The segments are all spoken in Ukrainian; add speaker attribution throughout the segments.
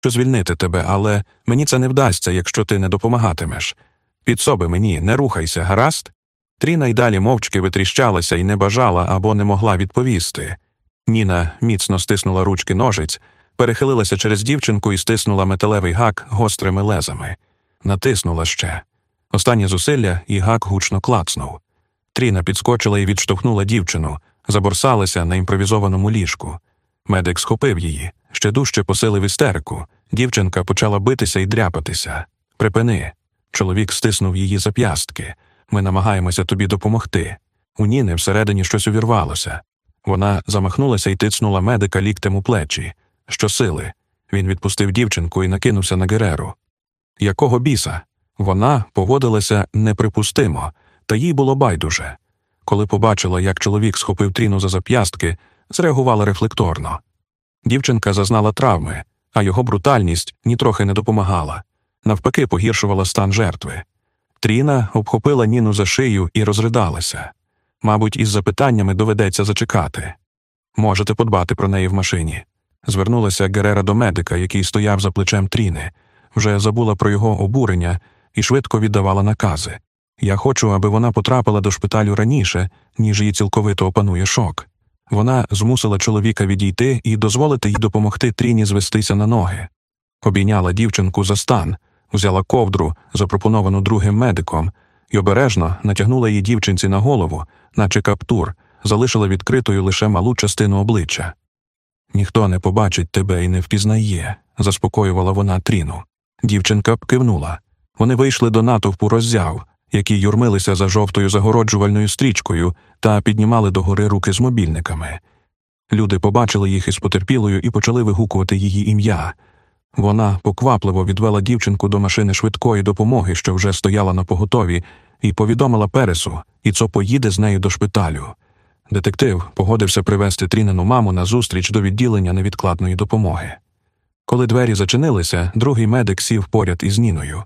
Speaker 1: що звільнити тебе, але мені це не вдасться, якщо ти не допомагатимеш. Підсоби мені, не рухайся, гаразд? Тріна й далі мовчки витріщалася і не бажала або не могла відповісти. Ніна міцно стиснула ручки ножиць, перехилилася через дівчинку і стиснула металевий гак гострими лезами, натиснула ще. Останнє зусилля і гак гучно клацнув. Тріна підскочила і відштовхнула дівчину, заборсалася на імпровізованому ліжку. Медик схопив її, ще дужче посилив істерику. Дівчинка почала битися і дряпатися. Припини. Чоловік стиснув її зап'ястки. Ми намагаємося тобі допомогти. У Ніни всередині щось увірвалося. Вона замахнулася і тицнула медика ліктем у плечі. Щосили. Він відпустив дівчинку і накинувся на Гереру. Якого біса? Вона поводилася неприпустимо, та їй було байдуже. Коли побачила, як чоловік схопив тріну за зап'ястки, зреагувала рефлекторно. Дівчинка зазнала травми, а його брутальність нітрохи не допомагала, навпаки, погіршувала стан жертви. Тріна обхопила Ніну за шию і розридалася. Мабуть, із запитаннями доведеться зачекати. Можете подбати про неї в машині. Звернулася Герера до медика, який стояв за плечем Тріни, вже забула про його обурення і швидко віддавала накази. Я хочу, аби вона потрапила до шпиталю раніше, ніж її цілковито опанує шок. Вона змусила чоловіка відійти і дозволити їй допомогти Тріні звестися на ноги. Обійняла дівчинку за стан, взяла ковдру, запропоновану другим медиком, і обережно натягнула її дівчинці на голову, наче каптур, залишила відкритою лише малу частину обличчя. Ніхто не побачить тебе і не впізнає, заспокоювала вона Тріну. Дівчинка б кивнула. Вони вийшли до натовпу роззяв, які юрмилися за жовтою загороджувальною стрічкою та піднімали догори руки з мобільниками. Люди побачили їх із потерпілою і почали вигукувати її ім'я. Вона поквапливо відвела дівчинку до машини швидкої допомоги, що вже стояла на поготові, і повідомила Пересу, і цо поїде з нею до шпиталю. Детектив погодився привезти трінену маму на зустріч до відділення невідкладної допомоги. Коли двері зачинилися, другий медик сів поряд із Ніною.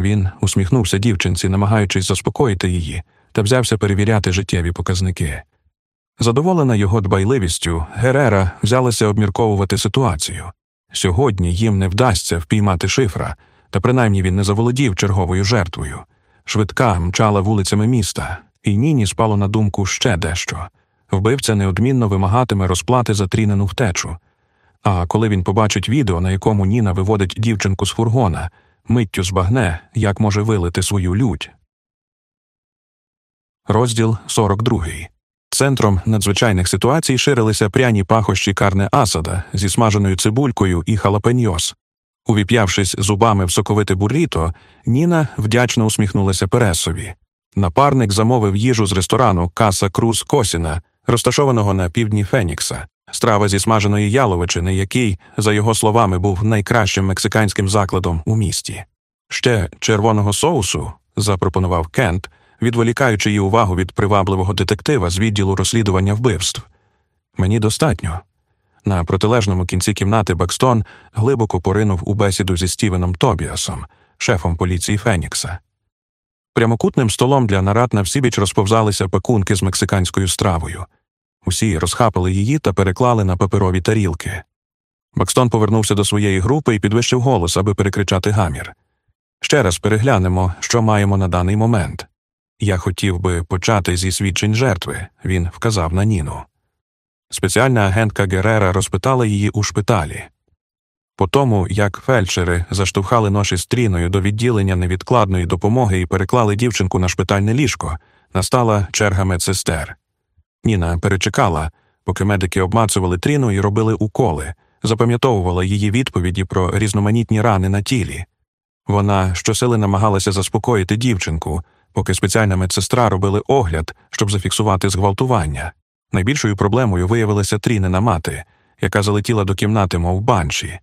Speaker 1: Він усміхнувся дівчинці, намагаючись заспокоїти її, та взявся перевіряти життєві показники. Задоволена його дбайливістю, Герера взялася обмірковувати ситуацію. Сьогодні їм не вдасться впіймати шифра, та принаймні він не заволодів черговою жертвою. Швидка мчала вулицями міста, і Ніні спало на думку ще дещо вбивця неодмінно вимагатиме розплати за трінену втечу. А коли він побачить відео, на якому Ніна виводить дівчинку з фургона, миттю збагне, як може вилити свою лють. Розділ 42 Центром надзвичайних ситуацій ширилися пряні пахощі карне асада зі смаженою цибулькою і халапеньос. Увіп'явшись зубами в соковите бурріто, Ніна вдячно усміхнулася Пересові. Напарник замовив їжу з ресторану Каса Круз Косіна, розташованого на півдні Фенікса, страва зі смаженої яловичини, який, за його словами, був найкращим мексиканським закладом у місті. Ще червоного соусу, запропонував Кент, відволікаючи її увагу від привабливого детектива з відділу розслідування вбивств. Мені достатньо. На протилежному кінці кімнати Бакстон глибоко поринув у бесіду зі Стівеном Тобіасом, шефом поліції Фенікса. Прямокутним столом для нарад на всібіч розповзалися пакунки з мексиканською стравою. Усі розхапали її та переклали на паперові тарілки. Бакстон повернувся до своєї групи і підвищив голос, аби перекричати гамір. Ще раз переглянемо, що маємо на даний момент. Я хотів би почати зі свідчень жертви, він вказав на Ніну. Спеціальна агентка Герера розпитала її у шпиталі. По тому, як фельдшери заштовхали ноші стріною до відділення невідкладної допомоги і переклали дівчинку на шпитальне ліжко, настала черга медсестер. Ніна перечекала, поки медики обмацували тріну і робили уколи, запам'ятовувала її відповіді про різноманітні рани на тілі. Вона щосили намагалася заспокоїти дівчинку, поки спеціальна медсестра робили огляд, щоб зафіксувати зґвалтування. Найбільшою проблемою виявилася трінена мати, яка залетіла до кімнати, мов банші.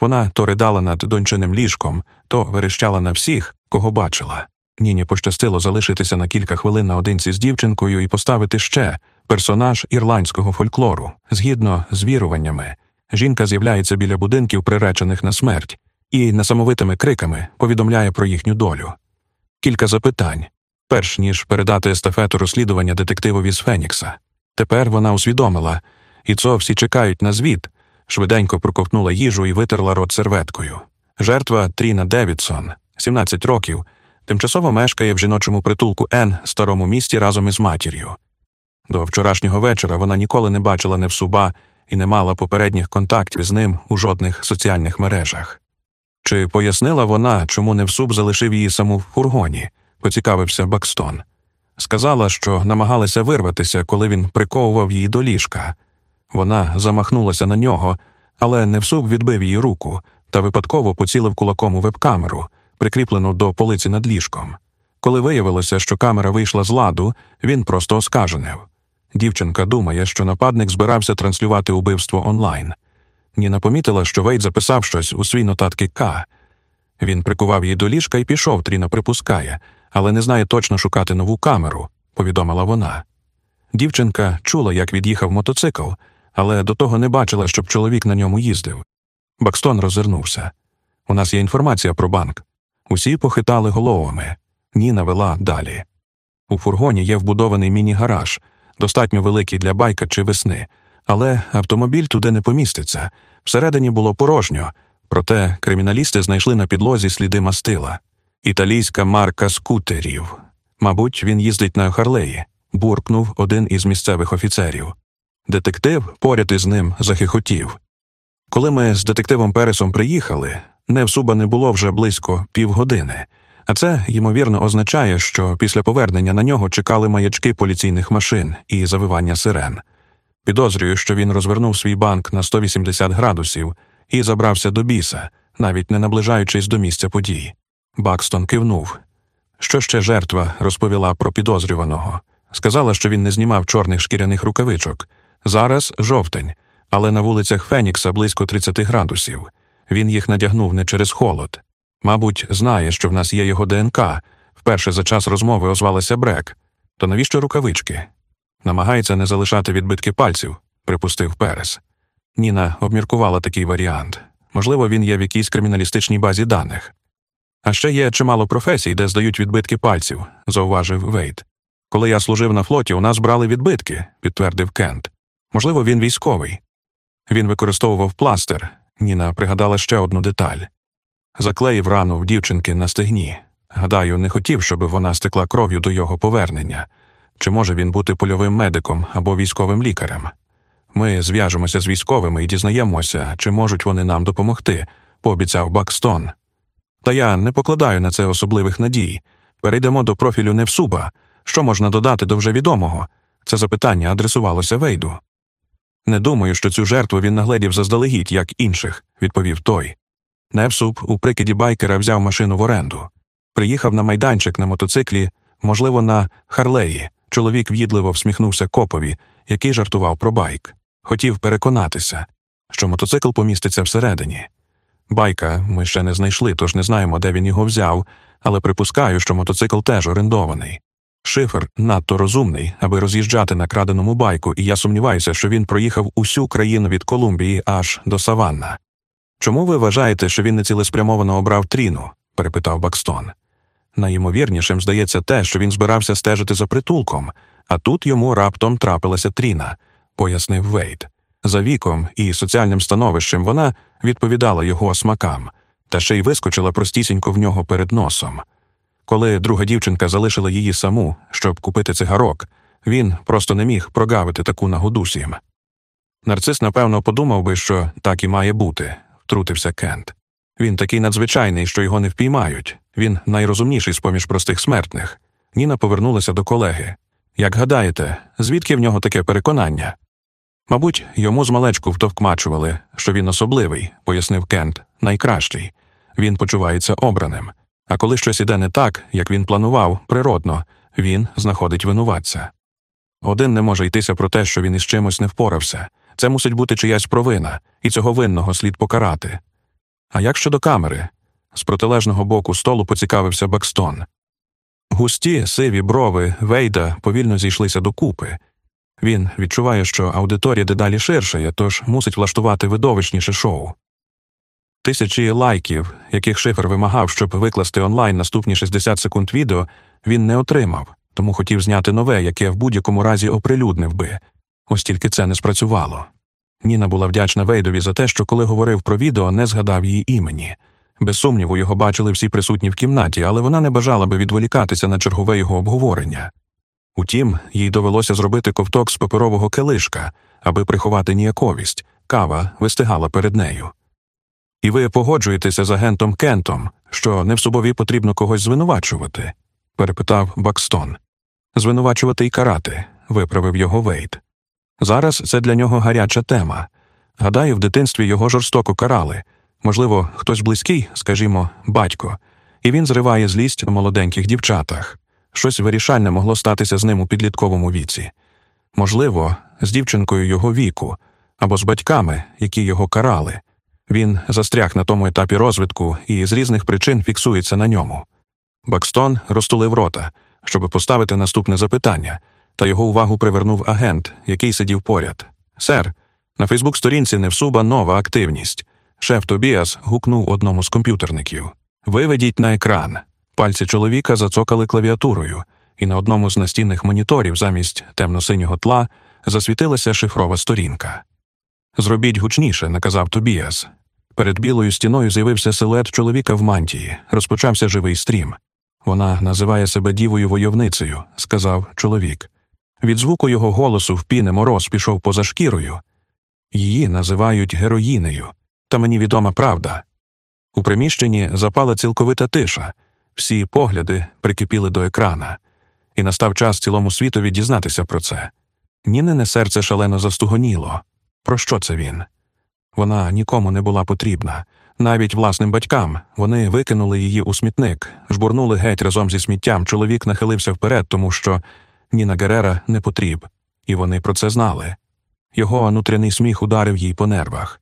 Speaker 1: Вона то ридала над дончиним ліжком, то верещала на всіх, кого бачила. Ніні пощастило залишитися на кілька хвилин наодинці з дівчинкою і поставити ще персонаж ірландського фольклору. Згідно з віруваннями, жінка з'являється біля будинків, приречених на смерть, і несамовитими криками повідомляє про їхню долю. Кілька запитань, перш ніж передати естафету розслідування детективові з Фенікса. Тепер вона усвідомила, і це всі чекають на звіт, швиденько проковтнула їжу і витерла рот серветкою. Жертва Тріна Девідсон, 17 років, тимчасово мешкає в жіночому притулку в старому місті разом із матір'ю. До вчорашнього вечора вона ніколи не бачила невсуба і не мала попередніх контактів з ним у жодних соціальних мережах. Чи пояснила вона, чому невсуб залишив її саму в фургоні, поцікавився Бакстон. Сказала, що намагалася вирватися, коли він приковував її до ліжка. Вона замахнулася на нього, але Невсуб відбив її руку та випадково поцілив кулаком у веб-камеру, прикріплену до полиці над ліжком. Коли виявилося, що камера вийшла з ладу, він просто оскаженив. Дівчинка думає, що нападник збирався транслювати убивство онлайн. Ніна помітила, що Вейд записав щось у свій нотатки К. Він прикував її до ліжка і пішов, Тріна припускає, але не знає точно шукати нову камеру, повідомила вона. Дівчинка чула, як від'їхав мотоцикл, але до того не бачила, щоб чоловік на ньому їздив. Бакстон розвернувся. У нас є інформація про банк. Усі похитали головами. Ніна вела далі. У фургоні є вбудований міні-гараж, достатньо великий для байка чи весни, але автомобіль туди не поміститься. Всередині було порожньо, проте криміналісти знайшли на підлозі сліди мастила. Італійська марка скутерів. Мабуть, він їздить на Харлеї, буркнув один із місцевих офіцерів. Детектив поряд із ним захихотів. Коли ми з детективом Пересом приїхали, Невсуба не було вже близько півгодини, а це, ймовірно, означає, що після повернення на нього чекали маячки поліційних машин і завивання сирен. Підозрюю, що він розвернув свій банк на 180 градусів і забрався до біса, навіть не наближаючись до місця подій. Бакстон кивнув. Що ще жертва розповіла про підозрюваного? Сказала, що він не знімав чорних шкіряних рукавичок. Зараз жовтень, але на вулицях Фенікса близько 30 градусів. Він їх надягнув не через холод. Мабуть, знає, що в нас є його ДНК. Вперше за час розмови озвалася Брек. То навіщо рукавички? Намагається не залишати відбитки пальців, припустив Перес. Ніна обміркувала такий варіант. Можливо, він є в якійсь криміналістичній базі даних. А ще є чимало професій, де здають відбитки пальців, зауважив Вейт. Коли я служив на флоті, у нас брали відбитки, підтвердив Кент. Можливо, він військовий. Він використовував пластир. Ніна пригадала ще одну деталь. Заклеїв рану в дівчинки на стегні. Гадаю, не хотів, щоб вона стекла кров'ю до його повернення. Чи може він бути польовим медиком або військовим лікарем? Ми зв'яжемося з військовими і дізнаємося, чи можуть вони нам допомогти, пообіцяв Бакстон. Та я не покладаю на це особливих надій. Перейдемо до профілю Невсуба. Що можна додати до вже відомого? Це запитання адресувалося Вейду. Не думаю, що цю жертву він нагледів заздалегідь, як інших, відповів той. Невсуб у прикиді байкера взяв машину в оренду. Приїхав на майданчик на мотоциклі, можливо, на Харлеї. Чоловік в'їдливо всміхнувся копові, який жартував про байк. Хотів переконатися, що мотоцикл поміститься всередині. Байка ми ще не знайшли, тож не знаємо, де він його взяв, але припускаю, що мотоцикл теж орендований. Шифер надто розумний, аби роз'їжджати на краденому байку, і я сумніваюся, що він проїхав усю країну від Колумбії аж до Саванна. Чому ви вважаєте, що він нецілеспрямовано обрав Тріну? перепитав Бакстон. Найімовірнішим здається те, що він збирався стежити за притулком, а тут йому раптом трапилася Тріна, пояснив Вейд. За віком і соціальним становищем вона відповідала його смакам, та ще й вискочила простісінько в нього перед носом. Коли друга дівчинка залишила її саму, щоб купити цигарок, він просто не міг прогавити таку нагоду сім. Нарцис, напевно, подумав би, що так і має бути, втрутився Кент. Він такий надзвичайний, що його не впіймають. Він найрозумніший з поміж простих смертних. Ніна повернулася до колеги. Як гадаєте, звідки в нього таке переконання? Мабуть, йому з малечку втовкмачували, що він особливий, пояснив Кент, найкращий. Він почувається обраним. А коли щось іде не так, як він планував, природно, він знаходить винуватця. Один не може йтися про те, що він із чимось не впорався. Це мусить бути чиясь провина, і цього винного слід покарати. А як щодо камери? З протилежного боку столу поцікавився Бакстон. Густі, сиві брови Вейда повільно зійшлися докупи. Він відчуває, що аудиторія дедалі ширшає, тож мусить влаштувати видовищніше шоу. Тисячі лайків, яких шифр вимагав, щоб викласти онлайн наступні 60 секунд відео, він не отримав, тому хотів зняти нове, яке в будь-якому разі оприлюднив би. Ось тільки це не спрацювало. Ніна була вдячна Вейдові за те, що коли говорив про відео, не згадав її імені. Без сумніву, його бачили всі присутні в кімнаті, але вона не бажала би відволікатися на чергове його обговорення. Утім, їй довелося зробити ковток з паперового килишка, аби приховати ніяковість, кава вистигала перед нею. І ви погоджуєтеся з агентом Кентом, що не в собові потрібно когось звинувачувати? перепитав Бакстон. Звинувачувати і карати, виправив його Вейт. Зараз це для нього гаряча тема. Гадаю, в дитинстві його жорстоко карали. Можливо, хтось близький, скажімо, батько, і він зриває злість на молоденьких дівчатах. Щось вирішальне могло статися з ним у підлітковому віці. Можливо, з дівчинкою його віку або з батьками, які його карали. Він застряг на тому етапі розвитку і з різних причин фіксується на ньому. Бакстон розтулив рота, щоб поставити наступне запитання, та його увагу привернув агент, який сидів поряд. Сер, на Фейсбук-сторінці Невсуба нова активність. Шеф Тобіас гукнув одному з комп'ютерників Виведіть на екран. Пальці чоловіка зацокали клавіатурою, і на одному з настінних моніторів замість темно-синього тла засвітилася шифрова сторінка. Зробіть гучніше, наказав Тобіас. Перед білою стіною з'явився силует чоловіка в мантії, розпочався живий стрім. Вона називає себе дівою войовницею, сказав чоловік. Від звуку його голосу в піни мороз пішов поза шкірою. Її називають героїнею, та мені відома правда. У приміщенні запала цілковита тиша, всі погляди прикипіли до екрана, і настав час цілому світові дізнатися про це. Нінине серце шалено застугоніло. Про що це він? Вона нікому не була потрібна, навіть власним батькам вони викинули її у смітник, жбурнули геть разом зі сміттям. Чоловік нахилився вперед, тому що Ніна Герера не потріб, і вони про це знали. Його внутрішній сміх ударив їй по нервах.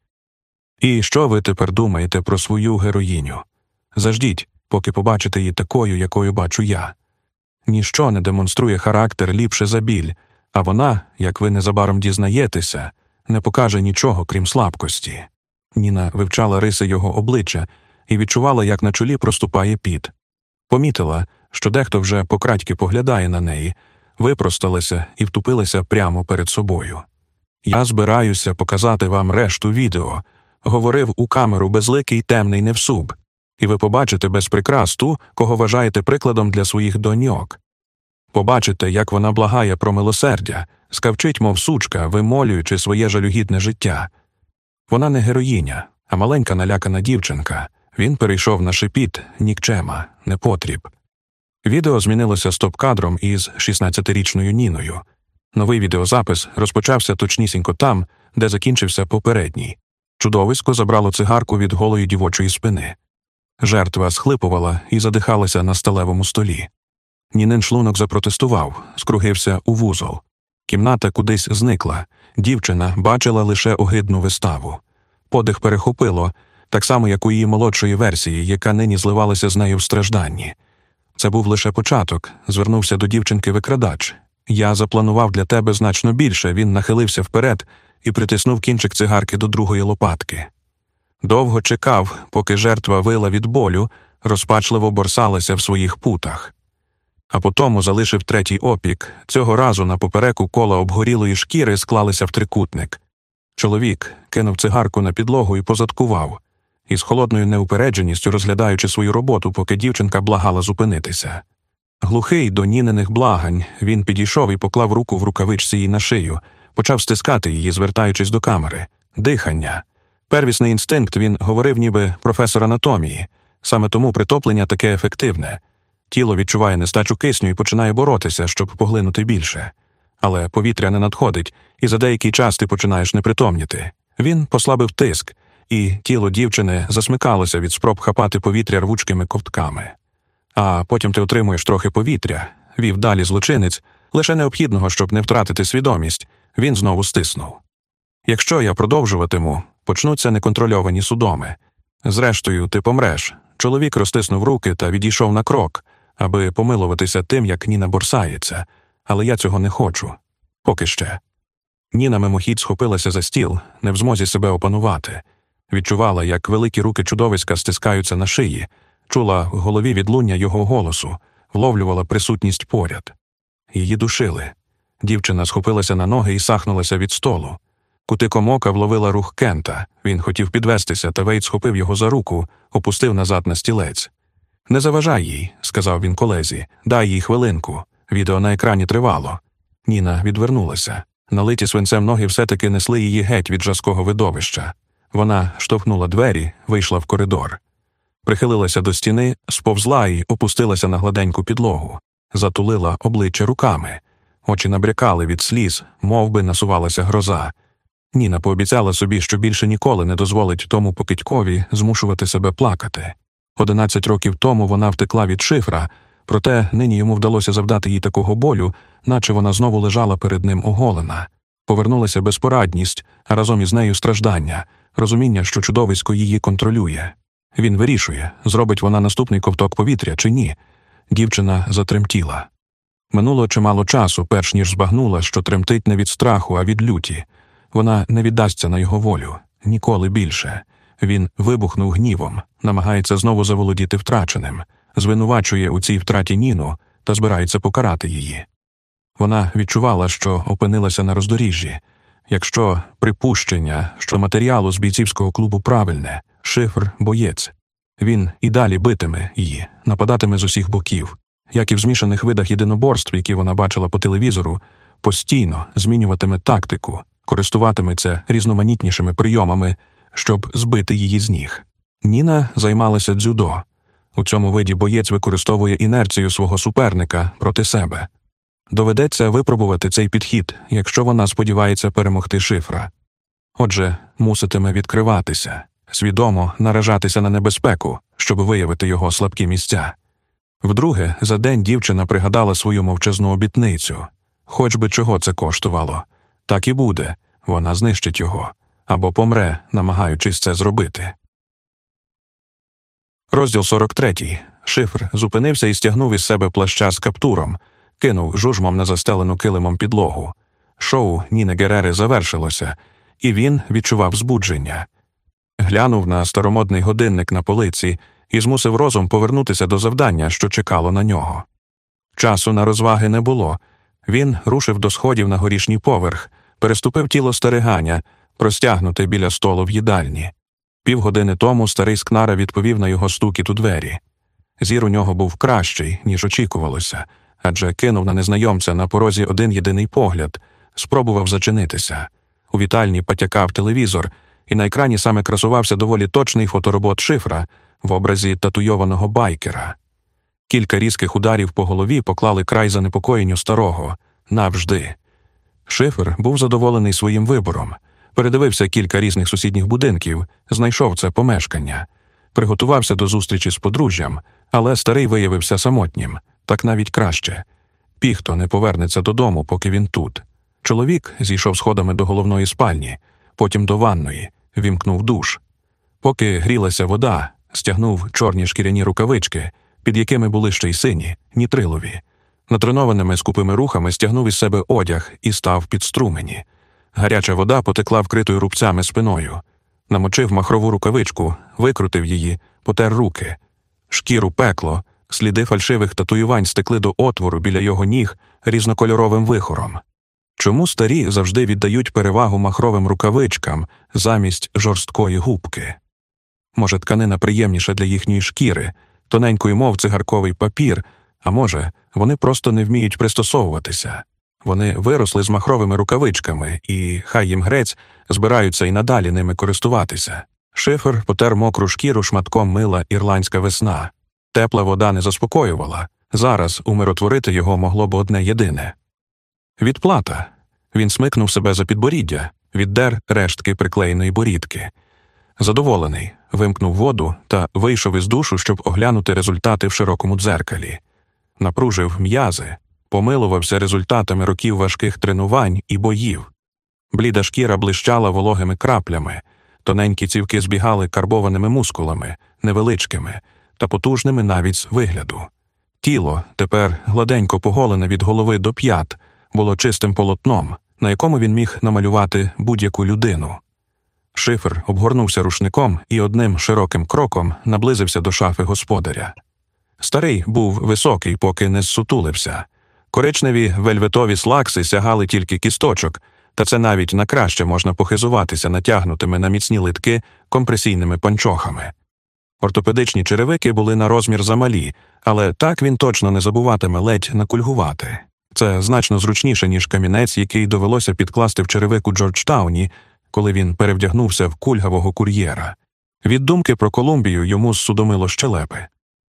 Speaker 1: І що ви тепер думаєте про свою героїню? Заждіть, поки побачите її такою, якою бачу я. Ніщо не демонструє характер ліпше за біль, а вона, як ви незабаром дізнаєтеся, не покаже нічого, крім слабкості. Ніна вивчала риси його обличчя і відчувала, як на чолі проступає піт. Помітила, що дехто вже покрадьки поглядає на неї, випросталася і втупилася прямо перед собою. Я збираюся показати вам решту відео, говорив у камеру безликий темний невсуб, і ви побачите без прикрас ту, кого вважаєте прикладом для своїх доньок. Побачите, як вона благає про милосердя, скавчить, мов сучка, вимолюючи своє жалюгідне життя. Вона не героїня, а маленька налякана дівчинка. Він перейшов на шипіт, нікчема, непотріб. Відео змінилося стоп-кадром із 16-річною Ніною. Новий відеозапис розпочався точнісінько там, де закінчився попередній. Чудовисько забрало цигарку від голої дівочої спини. Жертва схлипувала і задихалася на сталевому столі. Нінин шлунок запротестував, скругився у вузол. Кімната кудись зникла. Дівчина бачила лише огидну виставу. Подих перехопило, так само, як у її молодшої версії, яка нині зливалася з нею в стражданні. Це був лише початок, звернувся до дівчинки викрадач. Я запланував для тебе значно більше. Він нахилився вперед і притиснув кінчик цигарки до другої лопатки. Довго чекав, поки жертва вила від болю, розпачливо борсалася в своїх путах. А потому залишив третій опік. Цього разу на попереку кола обгорілої шкіри склалися в трикутник. Чоловік кинув цигарку на підлогу і позадкував, із холодною неупередженістю розглядаючи свою роботу, поки дівчинка благала зупинитися. Глухий до нінених благань, він підійшов і поклав руку в рукавичці їй на шию, почав стискати її, звертаючись до камери. Дихання. Первісний інстинкт він говорив, ніби професор анатомії, саме тому притоплення таке ефективне. Тіло відчуває нестачу кисню і починає боротися, щоб поглинути більше. Але повітря не надходить, і за деякий час ти починаєш непритомніти. Він послабив тиск, і тіло дівчини засмикалося від спроб хапати повітря рвучкими ковтками. А потім ти отримуєш трохи повітря, вів далі злочинець, лише необхідного, щоб не втратити свідомість, він знову стиснув. Якщо я продовжуватиму, почнуться неконтрольовані судоми. Зрештою, ти помреш. Чоловік розтиснув руки та відійшов на крок, аби помилуватися тим, як Ніна борсається, але я цього не хочу. Поки ще. Ніна мимохідь схопилася за стіл, не в змозі себе опанувати, відчувала, як великі руки чудовиська стискаються на шиї, чула в голові відлуння його голосу, вловлювала присутність поряд. Її душили. Дівчина схопилася на ноги і сахнулася від столу. Кутиком ока вловила рух Кента. Він хотів підвестися, та Вейт схопив його за руку, опустив назад на стілець. Не заважай їй, сказав він колезі, дай їй хвилинку. Відео на екрані тривало. Ніна відвернулася. Налиті свинцем ноги все-таки несли її геть від жаского видовища. Вона штовхнула двері, вийшла в коридор. Прихилилася до стіни, сповзла і опустилася на гладеньку підлогу, затулила обличчя руками. Очі набрякали від сліз, мов би насувалася гроза. Ніна пообіцяла собі, що більше ніколи не дозволить тому покидькові змушувати себе плакати. Одинадцять років тому вона втекла від шифра, проте нині йому вдалося завдати їй такого болю, наче вона знову лежала перед ним оголена. Повернулася безпорадність, а разом із нею страждання, розуміння, що чудовисько її контролює. Він вирішує, зробить вона наступний ковток повітря чи ні. Дівчина затремтіла. Минуло чимало часу, перш ніж збагнула, що тремтить не від страху, а від люті. Вона не віддасться на його волю ніколи більше. Він вибухнув гнівом, намагається знову заволодіти втраченим, звинувачує у цій втраті Ніну та збирається покарати її. Вона відчувала, що опинилася на роздоріжжі. Якщо припущення, що матеріалу з бійцівського клубу правильне, шифр боєць, він і далі битиме її, нападатиме з усіх боків, як і в змішаних видах єдиноборств, які вона бачила по телевізору, постійно змінюватиме тактику, користуватиметься різноманітнішими прийомами, щоб збити її з ніг. Ніна займалася дзюдо. У цьому виді боєць використовує інерцію свого суперника проти себе. Доведеться випробувати цей підхід, якщо вона сподівається перемогти шифра. Отже, муситиме відкриватися, свідомо наражатися на небезпеку, щоб виявити його слабкі місця. Вдруге, за день дівчина пригадала свою мовчазну обітницю хоч би чого це коштувало. Так і буде, вона знищить його або помре, намагаючись це зробити. Розділ 43. Шифр зупинився і стягнув із себе плаща з каптуром, кинув жужмом на застелену килимом підлогу. Шоу Ніни Герери завершилося, і він відчував збудження. Глянув на старомодний годинник на полиці і змусив розум повернутися до завдання, що чекало на нього. Часу на розваги не було. Він рушив до сходів на горішній поверх, переступив тіло стариганя, простягнуте біля столу в їдальні. Півгодини тому старий скнара відповів на його стукіт у двері. Зір у нього був кращий, ніж очікувалося, адже кинув на незнайомця на порозі один єдиний погляд, спробував зачинитися. У вітальні потякав телевізор, і на екрані саме красувався доволі точний фоторобот шифра в образі татуйованого байкера. Кілька різких ударів по голові поклали край занепокоєнню старого навжди. Шифер був задоволений своїм вибором, передивився кілька різних сусідніх будинків, знайшов це помешкання, приготувався до зустрічі з подружжям, але старий виявився самотнім, так навіть краще. Піхто не повернеться додому, поки він тут. Чоловік зійшов сходами до головної спальні, потім до ванної, вімкнув душ. Поки грілася вода, стягнув чорні шкіряні рукавички, під якими були ще й сині, нітрилові. Натренованими скупими рухами стягнув із себе одяг і став під струмені. Гаряча вода потекла вкритою рубцями спиною. Намочив махрову рукавичку, викрутив її, потер руки. Шкіру пекло, сліди фальшивих татуювань стекли до отвору біля його ніг різнокольоровим вихором. Чому старі завжди віддають перевагу махровим рукавичкам замість жорсткої губки? Може, тканина приємніша для їхньої шкіри, тоненькою мов цигарковий папір, а може, вони просто не вміють пристосовуватися. Вони виросли з махровими рукавичками, і хай їм грець збираються і надалі ними користуватися. Шифер потер мокру шкіру шматком мила ірландська весна. Тепла вода не заспокоювала. Зараз умиротворити його могло б одне єдине. Відплата. Він смикнув себе за підборіддя, віддер рештки приклеєної борідки. Задоволений, вимкнув воду та вийшов із душу, щоб оглянути результати в широкому дзеркалі. Напружив м'язи, помилувався результатами років важких тренувань і боїв. Бліда шкіра блищала вологими краплями, тоненькі цівки збігали карбованими мускулами, невеличкими та потужними навіть з вигляду. Тіло, тепер гладенько поголене від голови до п'ят, було чистим полотном, на якому він міг намалювати будь-яку людину. Шифер обгорнувся рушником і одним широким кроком наблизився до шафи господаря. Старий був високий, поки не зсутулився. Коричневі вельветові слакси сягали тільки кісточок, та це навіть на краще можна похизуватися натягнутими на міцні литки компресійними панчохами. Ортопедичні черевики були на розмір замалі, але так він точно не забуватиме ледь накульгувати. Це значно зручніше, ніж камінець, який довелося підкласти в черевику Джорджтауні, коли він перевдягнувся в кульгавого кур'єра. Від думки про Колумбію йому зсудомило щелепи.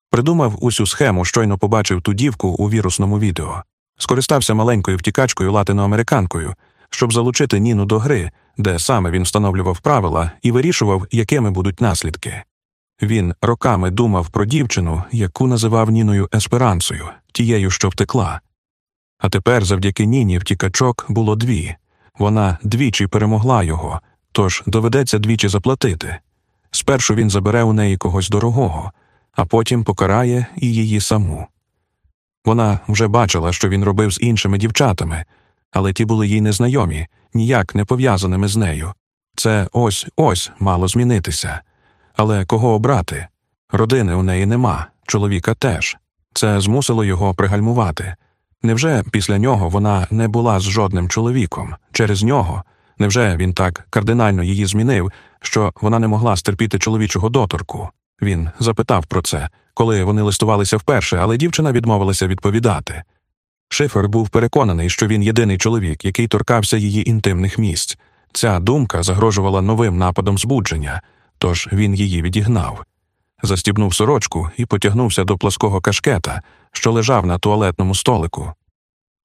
Speaker 1: Придумав усю схему, щойно побачив ту дівку у вірусному відео, скористався маленькою втікачкою латиноамериканкою, щоб залучити Ніну до гри, де саме він встановлював правила і вирішував, якими будуть наслідки. Він роками думав про дівчину, яку називав Ніною Есперансою, тією, що втекла. А тепер, завдяки Ніні, втікачок було дві вона двічі перемогла його, тож доведеться двічі заплатити. Спершу він забере у неї когось дорогого, а потім покарає і її саму. Вона вже бачила, що він робив з іншими дівчатами, але ті були їй незнайомі, ніяк не пов'язаними з нею. Це ось ось мало змінитися. Але кого обрати? Родини у неї нема, чоловіка теж. Це змусило його пригальмувати. Невже після нього вона не була з жодним чоловіком? Через нього? Невже він так кардинально її змінив, що вона не могла стерпіти чоловічого доторку? Він запитав про це, коли вони листувалися вперше, але дівчина відмовилася відповідати. Шифер був переконаний, що він єдиний чоловік, який торкався її інтимних місць. Ця думка загрожувала новим нападом збудження, тож він її відігнав. Застібнув сорочку і потягнувся до плоского кашкета, що лежав на туалетному столику.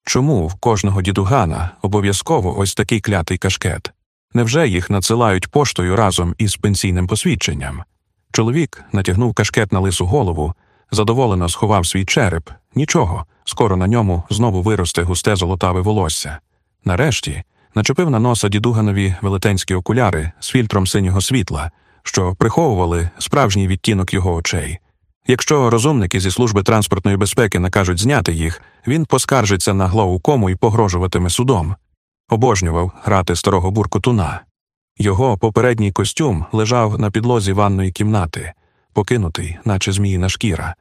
Speaker 1: Чому в кожного дідугана обов'язково ось такий клятий кашкет? Невже їх надсилають поштою разом із пенсійним посвідченням? Чоловік натягнув кашкет на лису голову, задоволено сховав свій череп, нічого, скоро на ньому знову виросте густе золотаве волосся. Нарешті начепив на носа дідуганові велетенські окуляри з фільтром синього світла, що приховували справжній відтінок його очей. Якщо розумники зі служби транспортної безпеки накажуть зняти їх, він поскаржиться на глаукому і погрожуватиме судом. Обожнював грати старого буркотуна. Його попередній костюм лежав на підлозі ванної кімнати, покинутий, наче зміїна шкіра.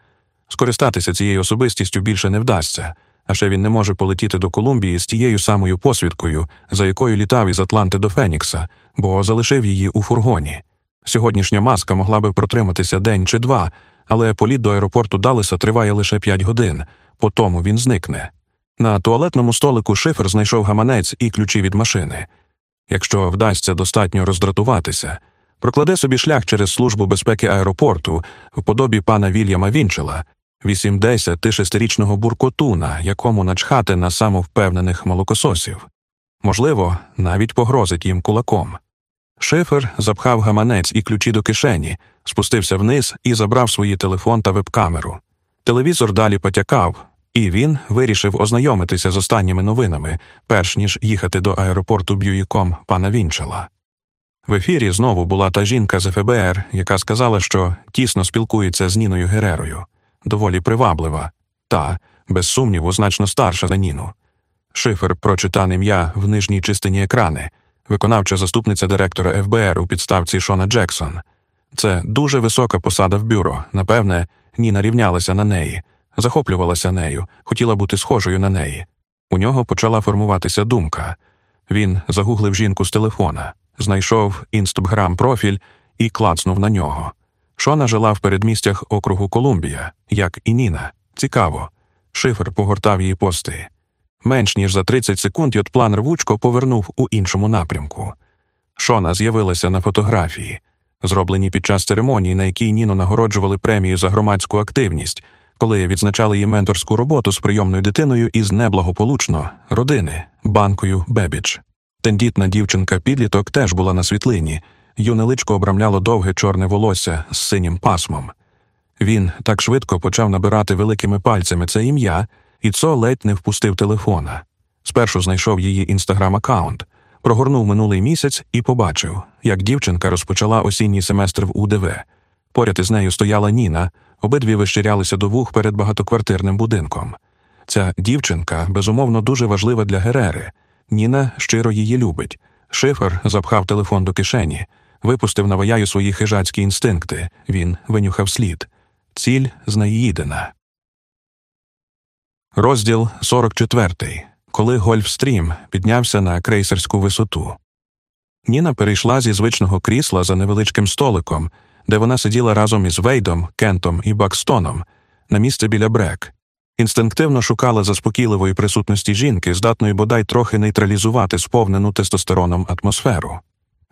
Speaker 1: Скористатися цією особистістю більше не вдасться, а ще він не може полетіти до Колумбії з тією самою посвідкою, за якою літав із Атланти до Фенікса, бо залишив її у фургоні. Сьогоднішня маска могла би протриматися день чи два, але політ до аеропорту Далеса триває лише п'ять годин, по тому він зникне. На туалетному столику шифер знайшов гаманець і ключі від машини. Якщо вдасться достатньо роздратуватися, прокладе собі шлях через службу безпеки аеропорту в подобі пана Вільяма Вінчела, 86-річного буркотуна, якому начхати на самовпевнених молокососів. Можливо, навіть погрозить їм кулаком. Шифер запхав гаманець і ключі до кишені, спустився вниз і забрав свої телефон та веб-камеру. Телевізор далі потякав, і він вирішив ознайомитися з останніми новинами, перш ніж їхати до аеропорту Б'юїком пана Вінчела. В ефірі знову була та жінка з ФБР, яка сказала, що тісно спілкується з Ніною Герерою, доволі приваблива, та, без сумніву, значно старша за Ніну. Шифер прочитав ім'я в нижній частині екрани, виконавча заступниця директора ФБР у підставці Шона Джексон. Це дуже висока посада в бюро. Напевне, Ніна рівнялася на неї, захоплювалася нею, хотіла бути схожою на неї. У нього почала формуватися думка. Він загуглив жінку з телефона, знайшов інстаграм профіль і клацнув на нього. Шона жила в передмістях округу Колумбія, як і Ніна. Цікаво. Шифр погортав її пости. Менш ніж за 30 секунд Йотплан рвучко повернув у іншому напрямку. Шона з'явилася на фотографії, зроблені під час церемонії, на якій Ніну нагороджували премію за громадську активність, коли відзначали її менторську роботу з прийомною дитиною із неблагополучно родини, банкою Бебіч. Тендітна дівчинка підліток теж була на світлині, юне личко обрамляло довге чорне волосся з синім пасмом. Він так швидко почав набирати великими пальцями це ім'я, і Цо ледь не впустив телефона. Спершу знайшов її інстаграм-аккаунт, прогорнув минулий місяць і побачив, як дівчинка розпочала осінній семестр в УДВ. Поряд із нею стояла Ніна, обидві вищирялися до вух перед багатоквартирним будинком. Ця дівчинка, безумовно, дуже важлива для Герери. Ніна щиро її любить. Шифер запхав телефон до кишені, випустив на ваяю свої хижацькі інстинкти. Він винюхав слід. Ціль знаїдена. Розділ 44. коли Гольфстрім піднявся на крейсерську висоту. Ніна перейшла зі звичного крісла за невеличким столиком, де вона сиділа разом із Вейдом, Кентом і Бакстоном на місце біля брек. Інстинктивно шукала заспокійливої присутності жінки, здатної бодай трохи нейтралізувати сповнену тестостероном атмосферу.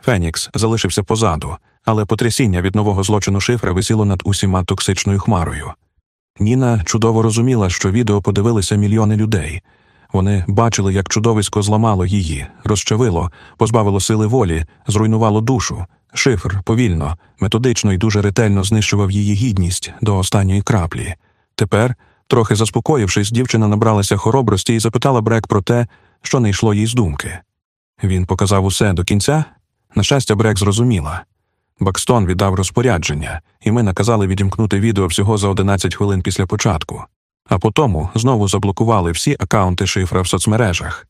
Speaker 1: Фенікс залишився позаду, але потрясіння від нового злочину шифра висіло над усіма токсичною хмарою. Ніна чудово розуміла, що відео подивилися мільйони людей. Вони бачили, як чудовисько зламало її, розчавило, позбавило сили волі, зруйнувало душу. Шифр повільно, методично і дуже ретельно знищував її гідність до останньої краплі. Тепер, трохи заспокоївшись, дівчина набралася хоробрості і запитала Брек про те, що не йшло їй з думки. Він показав усе до кінця. На щастя, Брек зрозуміла. Бакстон віддав розпорядження, і ми наказали відімкнути відео всього за 11 хвилин після початку, а потому знову заблокували всі акаунти шифра в соцмережах.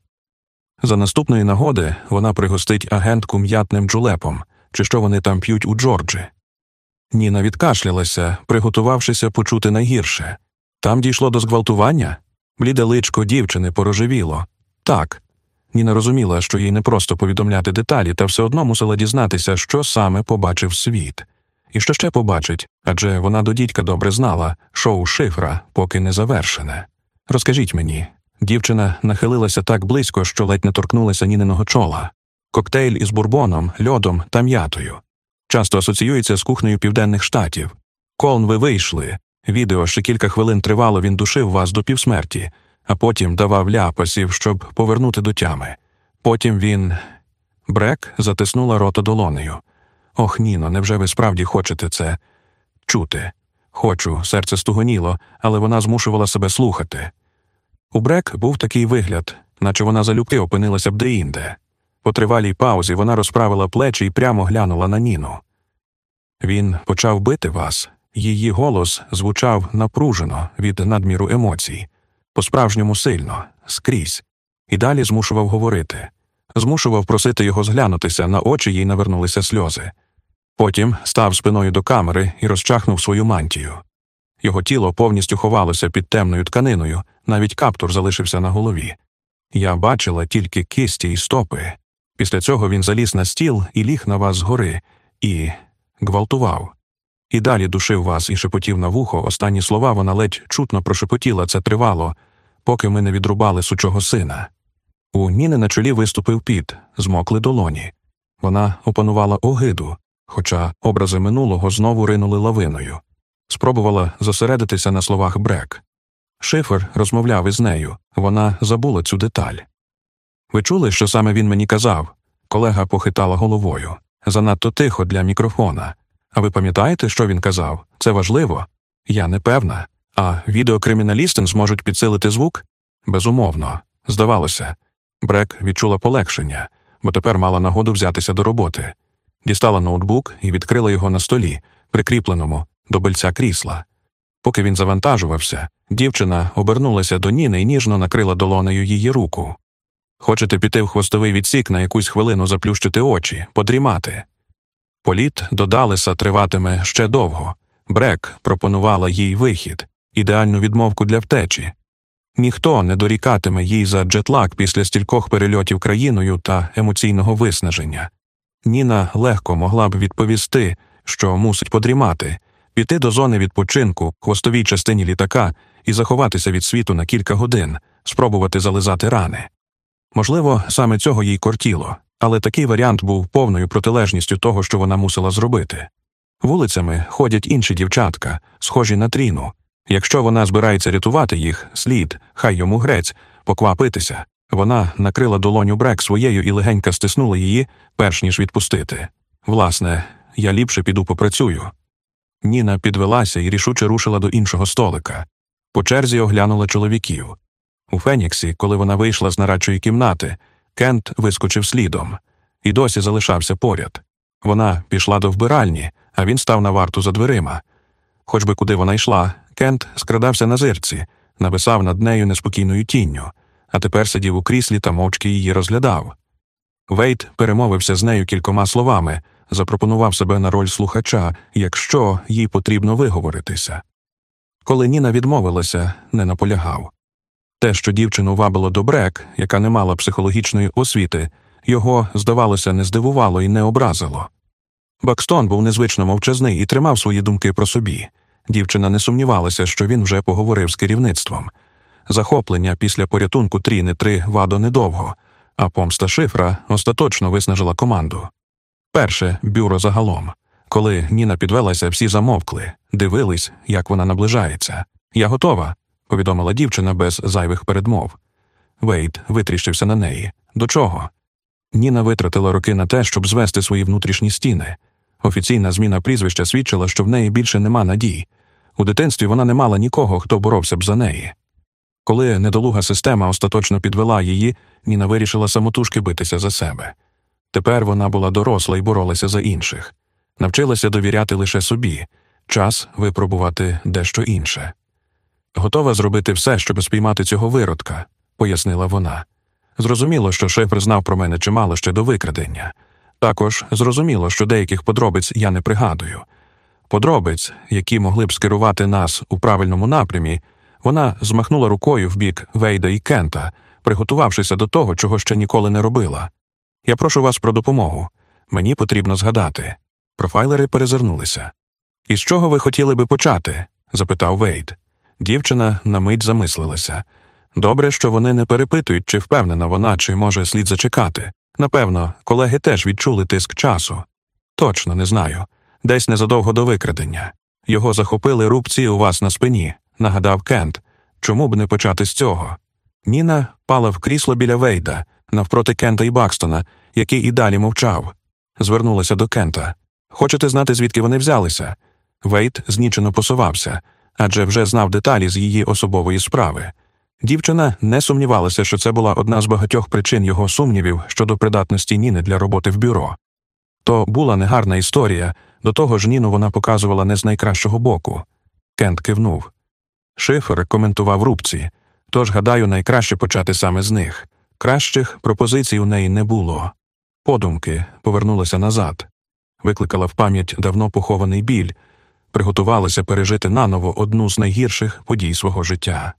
Speaker 1: За наступної нагоди вона пригостить агентку м'ятним джулепом, чи що вони там п'ють у Джорджі. Ніна відкашлялася, приготувавшися почути найгірше. Там дійшло до зґвалтування? Бліде личко дівчини порожевіло. Так. Ніна розуміла, що їй не просто повідомляти деталі, та все одно мусила дізнатися, що саме побачив світ. І що ще побачить, адже вона до дідька добре знала шоу шифра, поки не завершене. Розкажіть мені. Дівчина нахилилася так близько, що ледь не торкнулася ніниного чола. Коктейль із бурбоном, льодом та м'ятою. Часто асоціюється з кухнею південних штатів. Колн ви вийшли. Відео ще кілька хвилин тривало, він душив вас до півсмерті, а потім давав ляпасів, щоб повернути до тями. Потім він. Брек затиснула рота долонею. Ох, Ніно, невже ви справді хочете це чути? Хочу, серце стугоніло, але вона змушувала себе слухати. У Брек був такий вигляд, наче вона залюбки опинилася б деінде. По тривалій паузі вона розправила плечі і прямо глянула на Ніну. Він почав бити вас. Її голос звучав напружено від надміру емоцій, по справжньому сильно, скрізь, і далі змушував говорити, змушував просити його зглянутися, на очі їй навернулися сльози. Потім став спиною до камери і розчахнув свою мантію. Його тіло повністю ховалося під темною тканиною, навіть каптур залишився на голові. Я бачила тільки кисті і стопи. Після цього він заліз на стіл і ліг на вас згори, і гвалтував. І далі душив вас і шепотів на вухо. Останні слова вона ледь чутно прошепотіла, це тривало, поки ми не відрубали сучого сина. У Ніни на чолі виступив піт, змокли долоні. Вона опанувала огиду, хоча образи минулого знову ринули лавиною. Спробувала зосередитися на словах Брек. Шифер розмовляв із нею, вона забула цю деталь. Ви чули, що саме він мені казав? Колега похитала головою. Занадто тихо для мікрофона. А ви пам'ятаєте, що він казав? Це важливо? Я не певна. А відеокриміналісти зможуть підсилити звук? Безумовно. Здавалося. Брек відчула полегшення, бо тепер мала нагоду взятися до роботи. Дістала ноутбук і відкрила його на столі, прикріпленому до бельця крісла. Поки він завантажувався, дівчина обернулася до Ніни і ніжно накрила долонею її руку. Хочете піти в хвостовий відсік на якусь хвилину заплющити очі, подрімати. Політ до Далеса триватиме ще довго. Брек пропонувала їй вихід, ідеальну відмовку для втечі. Ніхто не дорікатиме їй за джетлак після стількох перельотів країною та емоційного виснаження. Ніна легко могла б відповісти, що мусить подрімати, піти до зони відпочинку, хвостовій частині літака і заховатися від світу на кілька годин, спробувати зализати рани. Можливо, саме цього їй кортіло, але такий варіант був повною протилежністю того, що вона мусила зробити. Вулицями ходять інші дівчатка, схожі на тріну. Якщо вона збирається рятувати їх, слід, хай йому грець, поквапитися. Вона накрила долоню брек своєю і легенько стиснула її, перш ніж відпустити. Власне, я ліпше піду попрацюю. Ніна підвелася і рішуче рушила до іншого столика. По черзі оглянула чоловіків. У Феніксі, коли вона вийшла з нарадчої кімнати, Кент вискочив слідом і досі залишався поряд. Вона пішла до вбиральні, а він став на варту за дверима. Хоч би куди вона йшла, Кент скрадався на зирці, нависав над нею неспокійною тінню, а тепер сидів у кріслі та мовчки її розглядав. Вейт перемовився з нею кількома словами, запропонував себе на роль слухача, якщо їй потрібно виговоритися. Коли Ніна відмовилася, не наполягав. Те, що дівчину вабило до брек, яка не мала психологічної освіти, його, здавалося, не здивувало і не образило. Бакстон був незвично мовчазний і тримав свої думки про собі. Дівчина не сумнівалася, що він вже поговорив з керівництвом. Захоплення після порятунку Тріни три вадо недовго, а помста шифра остаточно виснажила команду. Перше бюро загалом. Коли Ніна підвелася, всі замовкли, дивились, як вона наближається. Я готова, повідомила дівчина без зайвих передмов. Вейт витріщився на неї. До чого? Ніна витратила роки на те, щоб звести свої внутрішні стіни. Офіційна зміна прізвища свідчила, що в неї більше нема надій. У дитинстві вона не мала нікого, хто боровся б за неї. Коли недолуга система остаточно підвела її, Ніна вирішила самотужки битися за себе. Тепер вона була доросла і боролася за інших, навчилася довіряти лише собі, час випробувати дещо інше. Готова зробити все, щоб спіймати цього виродка, пояснила вона. Зрозуміло, що шеф знав про мене чимало ще до викрадення. Також зрозуміло, що деяких подробиць я не пригадую. Подробиць, які могли б скерувати нас у правильному напрямі, вона змахнула рукою в бік Вейда і Кента, приготувавшися до того, чого ще ніколи не робила. Я прошу вас про допомогу. Мені потрібно згадати. Профайлери перезирнулися. І з чого ви хотіли би почати? запитав Вейд. Дівчина на мить замислилася. Добре, що вони не перепитують, чи впевнена вона, чи може слід зачекати. Напевно, колеги теж відчули тиск часу. Точно не знаю. Десь незадовго до викрадення. Його захопили рубці у вас на спині, нагадав Кент. Чому б не почати з цього? Ніна пала в крісло біля Вейда, навпроти Кента і Бакстона, який і далі мовчав. Звернулася до Кента. Хочете знати, звідки вони взялися? Вейд знічено посувався, адже вже знав деталі з її особової справи. Дівчина не сумнівалася, що це була одна з багатьох причин його сумнівів щодо придатності Ніни для роботи в бюро. То була негарна історія, до того ж Ніну вона показувала не з найкращого боку. Кент кивнув. Шифер коментував рубці, тож, гадаю, найкраще почати саме з них. Кращих пропозицій у неї не було. Подумки повернулася назад, викликала в пам'ять давно похований біль, приготувалася пережити наново одну з найгірших подій свого життя.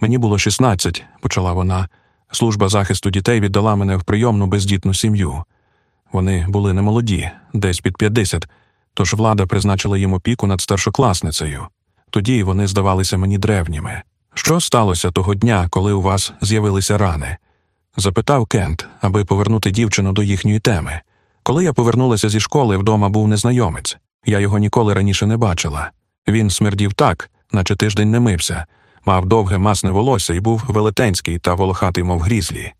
Speaker 1: Мені було 16, почала вона. Служба захисту дітей віддала мене в прийомну бездітну сім'ю. Вони були немолоді, десь під 50, тож влада призначила їм опіку над старшокласницею. Тоді вони здавалися мені древніми. Що сталося того дня, коли у вас з'явилися рани? запитав Кент, аби повернути дівчину до їхньої теми. Коли я повернулася зі школи, вдома був незнайомець. Я його ніколи раніше не бачила. Він смердів так, наче тиждень не мився, мав довге масне волосся і був велетенський та волохатий, мов грізлі.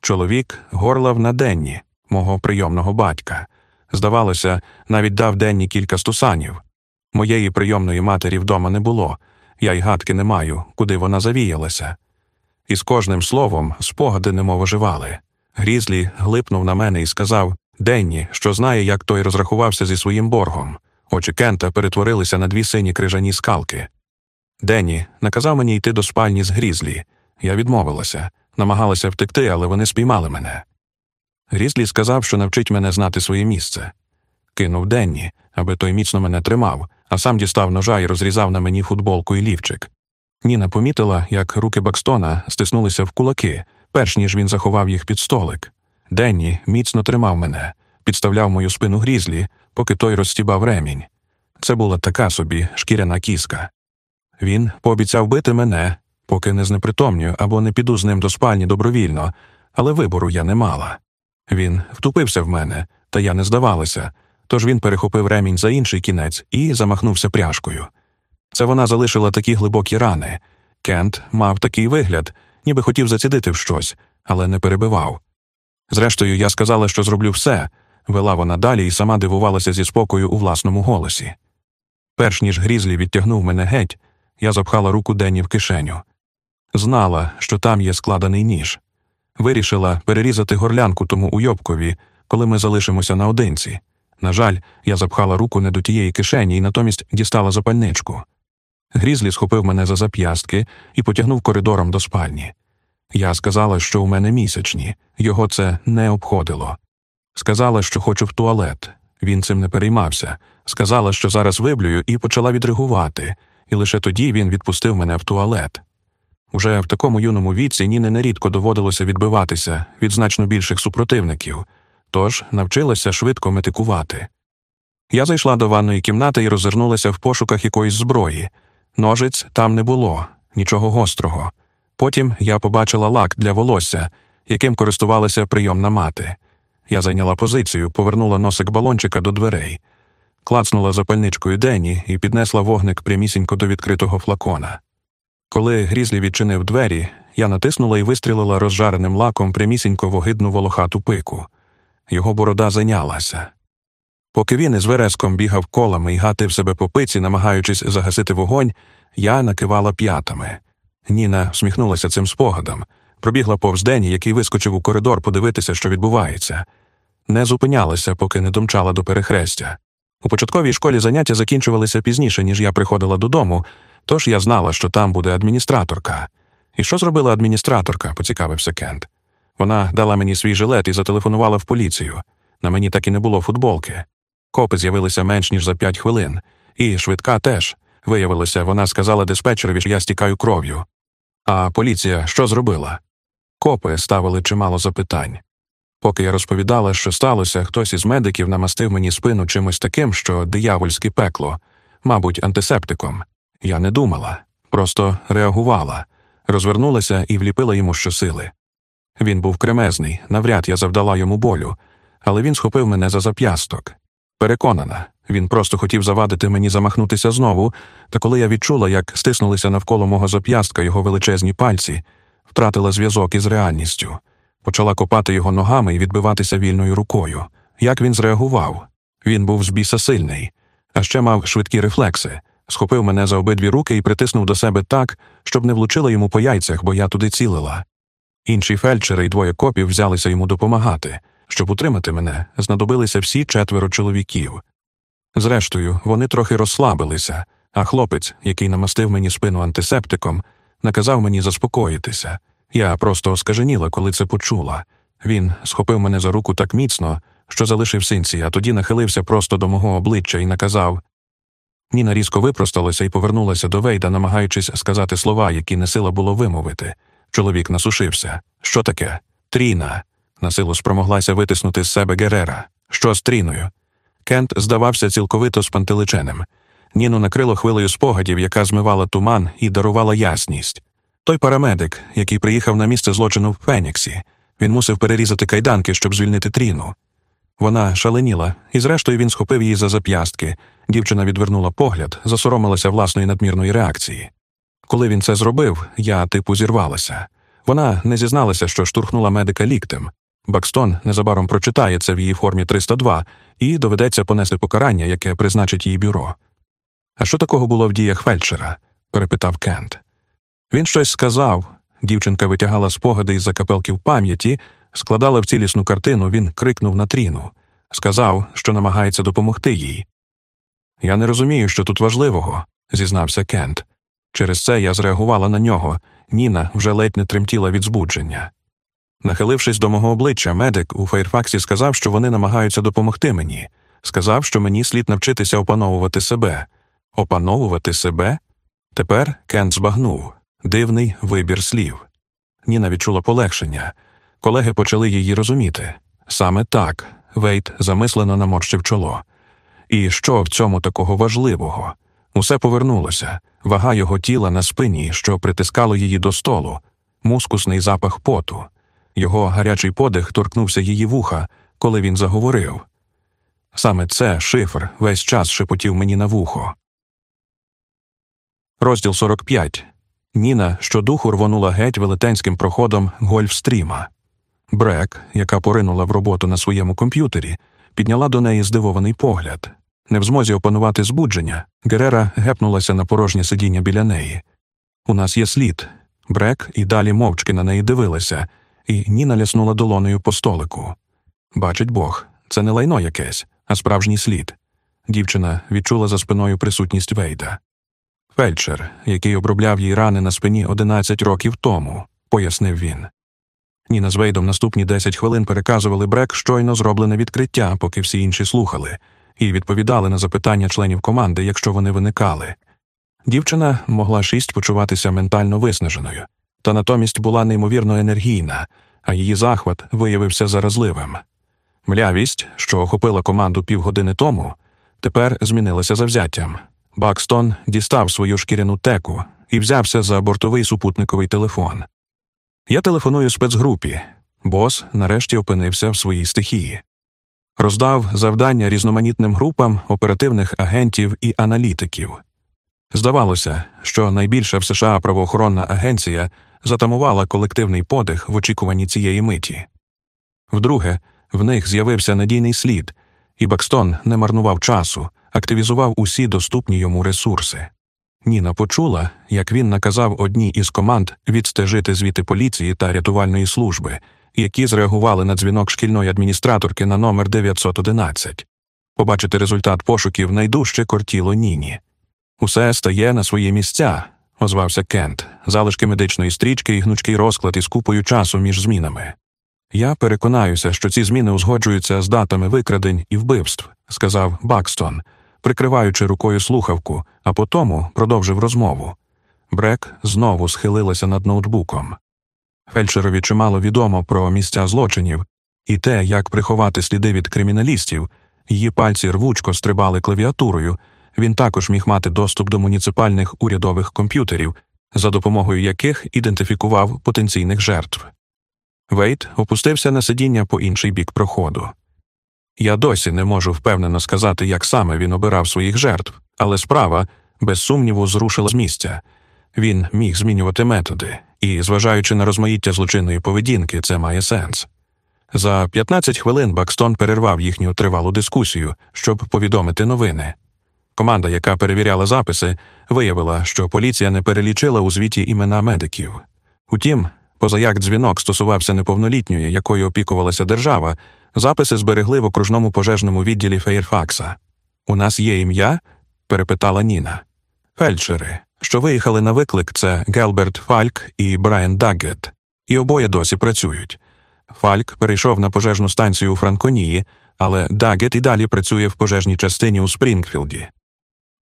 Speaker 1: Чоловік горлав на денні, мого прийомного батька. Здавалося, навіть дав денні кілька стусанів. Моєї прийомної матері вдома не було, я й гадки не маю, куди вона завіялася. І з кожним словом спогади немов оживали. Грізлі глипнув на мене і сказав Денні, що знає, як той розрахувався зі своїм боргом. Очі Кента перетворилися на дві сині крижані скалки. Денні наказав мені йти до спальні з Грізлі. Я відмовилася, намагалася втекти, але вони спіймали мене. Грізлі сказав, що навчить мене знати своє місце. Кинув Денні, аби той міцно мене тримав, а сам дістав ножа і розрізав на мені футболку і лівчик. Ніна помітила, як руки Бакстона стиснулися в кулаки, перш ніж він заховав їх під столик. Денні міцно тримав мене, підставляв мою спину грізлі, поки той розстібав ремінь. Це була така собі шкіряна кіска. Він пообіцяв бити мене, поки не знепритомню або не піду з ним до спальні добровільно, але вибору я не мала. Він втупився в мене, та я не здавалася, тож він перехопив ремінь за інший кінець і замахнувся пряжкою. Це вона залишила такі глибокі рани. Кент мав такий вигляд, ніби хотів зацідити в щось, але не перебивав. Зрештою, я сказала, що зроблю все, вела вона далі і сама дивувалася зі спокою у власному голосі. Перш ніж Грізлі відтягнув мене геть, я запхала руку Денні в кишеню. Знала, що там є складений ніж. Вирішила перерізати горлянку тому уйобкові, коли ми залишимося наодинці. На жаль, я запхала руку не до тієї кишені і натомість дістала запальничку. Грізлі схопив мене за зап'ястки і потягнув коридором до спальні. Я сказала, що у мене місячні, його це не обходило. Сказала, що хочу в туалет. Він цим не переймався. Сказала, що зараз виблюю, і почала відригувати, і лише тоді він відпустив мене в туалет. Уже в такому юному віці Ніни нерідко доводилося відбиватися від значно більших супротивників, тож навчилася швидко метикувати. Я зайшла до ванної кімнати і розвернулася в пошуках якоїсь зброї. Ножиць там не було, нічого гострого. Потім я побачила лак для волосся, яким користувалася прийомна мати. Я зайняла позицію, повернула носик балончика до дверей, клацнула запальничкою Дені і піднесла вогник прямісінько до відкритого флакона. Коли Грізлі відчинив двері, я натиснула і вистрілила розжареним лаком прямісінько вогидну волохату пику. Його борода зайнялася. Поки він із вереском бігав колами і гатив себе по пиці, намагаючись загасити вогонь, я накивала п'ятами. Ніна всміхнулася цим спогадом, пробігла повз Дені, який вискочив у коридор подивитися, що відбувається. Не зупинялася, поки не домчала до перехрестя. У початковій школі заняття закінчувалися пізніше, ніж я приходила додому, тож я знала, що там буде адміністраторка. І що зробила адміністраторка? поцікавився Кент. Вона дала мені свій жилет і зателефонувала в поліцію. На мені так і не було футболки. Копи з'явилися менш ніж за п'ять хвилин, і швидка теж. Виявилося, вона сказала диспетчерові, що я стікаю кров'ю. А поліція що зробила? Копи ставили чимало запитань. Поки я розповідала, що сталося, хтось із медиків намастив мені спину чимось таким, що диявольське пекло, мабуть, антисептиком. Я не думала, просто реагувала, розвернулася і вліпила йому щосили. Він був кремезний, навряд я завдала йому болю, але він схопив мене за зап'ясток. Переконана, він просто хотів завадити мені замахнутися знову, та коли я відчула, як стиснулися навколо мого зап'ястка його величезні пальці, втратила зв'язок із реальністю, почала копати його ногами і відбиватися вільною рукою. Як він зреагував? Він був з біса сильний, а ще мав швидкі рефлекси, схопив мене за обидві руки і притиснув до себе так, щоб не влучила йому по яйцях, бо я туди цілила. Інші фельдшери і двоє копів взялися йому допомагати. Щоб утримати мене, знадобилися всі четверо чоловіків. Зрештою, вони трохи розслабилися, а хлопець, який намастив мені спину антисептиком, наказав мені заспокоїтися. Я просто оскаженіла, коли це почула. Він схопив мене за руку так міцно, що залишив синці, а тоді нахилився просто до мого обличчя і наказав. Ніна різко випросталася і повернулася до Вейда, намагаючись сказати слова, які не сила було вимовити. Чоловік насушився. Що таке? Тріна. Насилу спромоглася витиснути з себе Герера. Що з Тріною? Кент здавався цілковито спантеличеним. Ніну накрило хвилею спогадів, яка змивала туман і дарувала ясність. Той парамедик, який приїхав на місце злочину в Феніксі, він мусив перерізати кайданки, щоб звільнити Тріну. Вона шаленіла, і зрештою він схопив її за зап'ястки. Дівчина відвернула погляд, засоромилася власної надмірної реакції. Коли він це зробив, я типу зірвалася. Вона не зізналася, що штурхнула медика ліктем. Бакстон незабаром прочитає це в її формі 302 і доведеться понести покарання, яке призначить її бюро. А що такого було в діях фельдшера? перепитав Кент. Він щось сказав. Дівчинка витягала спогади із закапелків пам'яті, складала в цілісну картину, він крикнув на тріну, сказав, що намагається допомогти їй. Я не розумію, що тут важливого, зізнався Кент. Через це я зреагувала на нього. Ніна вже ледь не тремтіла від збудження. Нахилившись до мого обличчя, медик у Фейрфаксі сказав, що вони намагаються допомогти мені, сказав, що мені слід навчитися опановувати себе. Опановувати себе? Тепер Кент збагнув дивний вибір слів. Ніна відчула полегшення. Колеги почали її розуміти. Саме так Вейт замислено наморщив чоло. І що в цьому такого важливого? Усе повернулося, вага його тіла на спині, що притискало її до столу, мускусний запах поту. Його гарячий подих торкнувся її вуха, коли він заговорив. Саме це шифр весь час шепотів мені на вухо. Розділ 45. Ніна щодуху рвонула геть велетенським проходом гольфстріма. Брек, яка поринула в роботу на своєму комп'ютері, підняла до неї здивований погляд. Не в змозі опанувати збудження, Герера гепнулася на порожнє сидіння біля неї. У нас є слід. Брек і далі мовчки на неї дивилася, і Ніна ляснула долонею по столику. Бачить Бог, це не лайно якесь, а справжній слід. Дівчина відчула за спиною присутність Вейда. Фельдшер, який обробляв їй рани на спині 11 років тому, пояснив він. Ніна з Вейдом наступні 10 хвилин переказували Брек щойно зроблене відкриття, поки всі інші слухали, і відповідали на запитання членів команди, якщо вони виникали. Дівчина могла шість почуватися ментально виснаженою. Та натомість була неймовірно енергійна, а її захват виявився заразливим. Млявість, що охопила команду півгодини тому, тепер змінилася завзяттям. Бакстон дістав свою шкіряну теку і взявся за бортовий супутниковий телефон. Я телефоную спецгрупі. Бос нарешті опинився в своїй стихії. Роздав завдання різноманітним групам оперативних агентів і аналітиків. Здавалося, що найбільша в США правоохоронна агенція затамувала колективний подих в очікуванні цієї миті. Вдруге, в них з'явився надійний слід, і Бакстон не марнував часу, активізував усі доступні йому ресурси. Ніна почула, як він наказав одній із команд відстежити звіти поліції та рятувальної служби, які зреагували на дзвінок шкільної адміністраторки на номер 911. Побачити результат пошуків найдужче кортіло Ніні. Усе стає на свої місця, озвався Кент, залишки медичної стрічки і гнучкий розклад із купою часу між змінами. Я переконаюся, що ці зміни узгоджуються з датами викрадень і вбивств, сказав Бакстон, прикриваючи рукою слухавку, а потому продовжив розмову. Брек знову схилилася над ноутбуком. Фельдшерові чимало відомо про місця злочинів і те, як приховати сліди від криміналістів, її пальці рвучко стрибали клавіатурою. Він також міг мати доступ до муніципальних урядових комп'ютерів, за допомогою яких ідентифікував потенційних жертв. Вейт опустився на сидіння по інший бік проходу. Я досі не можу впевнено сказати, як саме він обирав своїх жертв, але справа, без сумніву, зрушила з місця. Він міг змінювати методи, і, зважаючи на розмаїття злочинної поведінки, це має сенс. За 15 хвилин Бакстон перервав їхню тривалу дискусію, щоб повідомити новини. Команда, яка перевіряла записи, виявила, що поліція не перелічила у звіті імена медиків. Утім, позаяк дзвінок стосувався неповнолітньої, якою опікувалася держава, записи зберегли в окружному пожежному відділі Фейрфакса. У нас є ім'я? перепитала Ніна. Фельдшери, що виїхали на виклик, це Гелберт Фальк і Брайан Даггет, і обоє досі працюють. Фальк перейшов на пожежну станцію у Франконії, але Даггет і далі працює в пожежній частині у Спрінгфілді.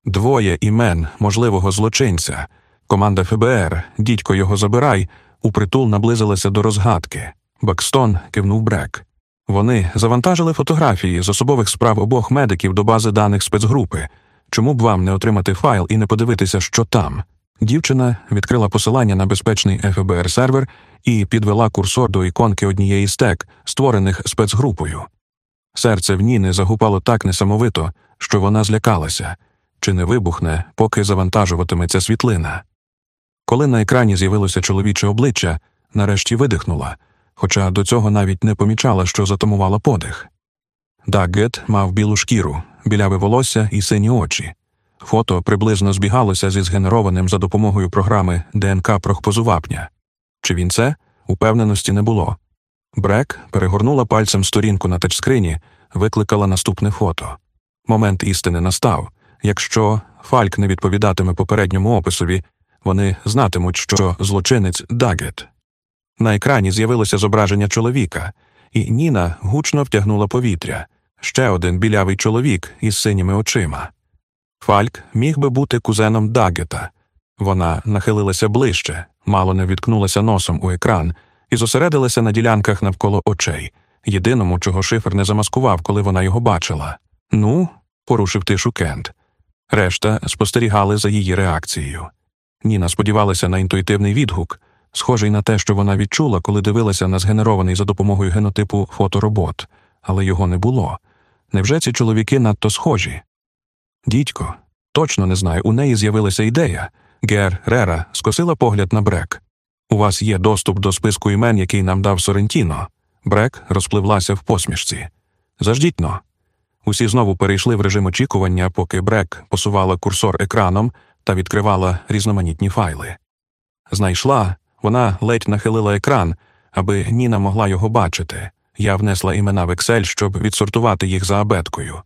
Speaker 1: Двоє імен можливого злочинця, команда ФБР, дідько його забирай, упритул наблизилася до розгадки. Бакстон кивнув Брек. Вони завантажили фотографії з особових справ обох медиків до бази даних спецгрупи. Чому б вам не отримати файл і не подивитися, що там? Дівчина відкрила посилання на безпечний ФБР сервер і підвела курсор до іконки однієї з тек, створених спецгрупою. Серце в Ніни загупало так несамовито, що вона злякалася чи не вибухне, поки завантажуватиметься світлина. Коли на екрані з'явилося чоловіче обличчя, нарешті видихнула, хоча до цього навіть не помічала, що затамувала подих. Даггет мав білу шкіру, біляве волосся і сині очі. Фото приблизно збігалося зі згенерованим за допомогою програми ДНК прохпозувапня. Чи він це? Упевненості не було. Брек перегорнула пальцем сторінку на тачскрині, викликала наступне фото. Момент істини настав. Якщо Фальк не відповідатиме попередньому описові, вони знатимуть, що злочинець Дагет. На екрані з'явилося зображення чоловіка, і Ніна гучно втягнула повітря ще один білявий чоловік із синіми очима. Фальк міг би бути кузеном Дагета. Вона нахилилася ближче, мало не відкнулася носом у екран і зосередилася на ділянках навколо очей, єдиному, чого шифр не замаскував, коли вона його бачила. Ну, порушив тишу Кент. Решта спостерігали за її реакцією. Ніна сподівалася на інтуїтивний відгук, схожий на те, що вона відчула, коли дивилася на згенерований за допомогою генотипу фоторобот, але його не було. Невже ці чоловіки надто схожі? Дідько, точно не знаю, у неї з'явилася ідея. Гер Рера скосила погляд на Брек. У вас є доступ до списку імен, який нам дав Сорентіно. Брек розпливлася в посмішці. Заждіть-но. Усі знову перейшли в режим очікування, поки Брек посувала курсор екраном та відкривала різноманітні файли. Знайшла, вона ледь нахилила екран, аби Ніна могла його бачити. Я внесла імена в Excel, щоб відсортувати їх за абеткою.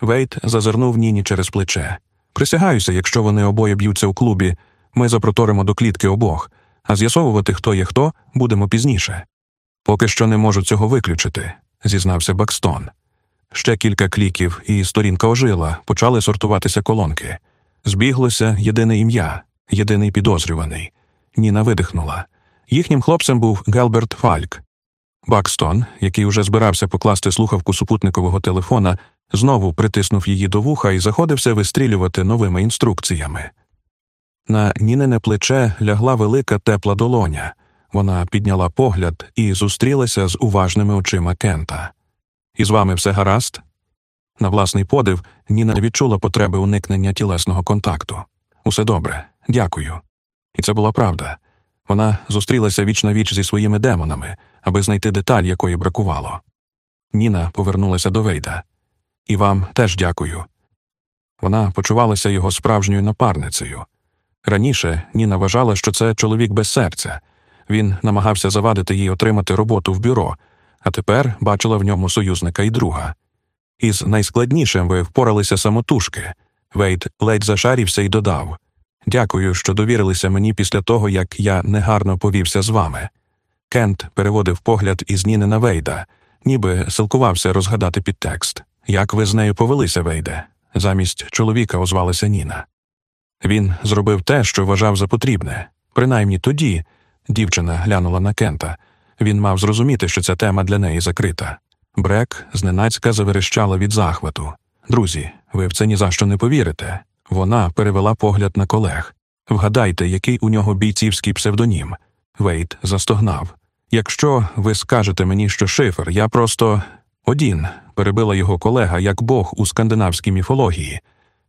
Speaker 1: Вейт зазирнув Ніні через плече. Присягаюся, якщо вони обоє б'ються у клубі, ми запроторимо до клітки обох, а з'ясовувати, хто є хто, будемо пізніше. Поки що не можу цього виключити, зізнався Бакстон. Ще кілька кліків, і сторінка ожила, почали сортуватися колонки. Збіглося єдине ім'я, єдиний підозрюваний. Ніна видихнула. Їхнім хлопцем був Гелберт Фальк. Бакстон, який уже збирався покласти слухавку супутникового телефона, знову притиснув її до вуха і заходився вистрілювати новими інструкціями. На Нінине плече лягла велика тепла долоня. Вона підняла погляд і зустрілася з уважними очима Кента. І з вами все гаразд? На власний подив Ніна не відчула потреби уникнення тілесного контакту. Усе добре, дякую. І це була правда. Вона зустрілася віч на віч зі своїми демонами, аби знайти деталь, якої бракувало. Ніна повернулася до Вейда. І вам теж дякую. Вона почувалася його справжньою напарницею. Раніше Ніна вважала, що це чоловік без серця. Він намагався завадити їй отримати роботу в бюро, а тепер бачила в ньому союзника і друга. Із найскладнішим ви впоралися самотужки. Вейд ледь зашарівся і додав Дякую, що довірилися мені після того, як я негарно повівся з вами. Кент переводив погляд із Ніни на Вейда, ніби силкувався розгадати підтекст. Як ви з нею повелися, Вейде? Замість чоловіка озвалася Ніна. Він зробив те, що вважав за потрібне. Принаймні тоді, дівчина глянула на Кента. Він мав зрозуміти, що ця тема для неї закрита. Брек зненацька заверещала від захвату. Друзі, ви в це ні за що не повірите. Вона перевела погляд на колег. Вгадайте, який у нього бійцівський псевдонім. Вейт застогнав. Якщо ви скажете мені, що шифр, я просто. Одін, перебила його колега, як бог у скандинавській міфології.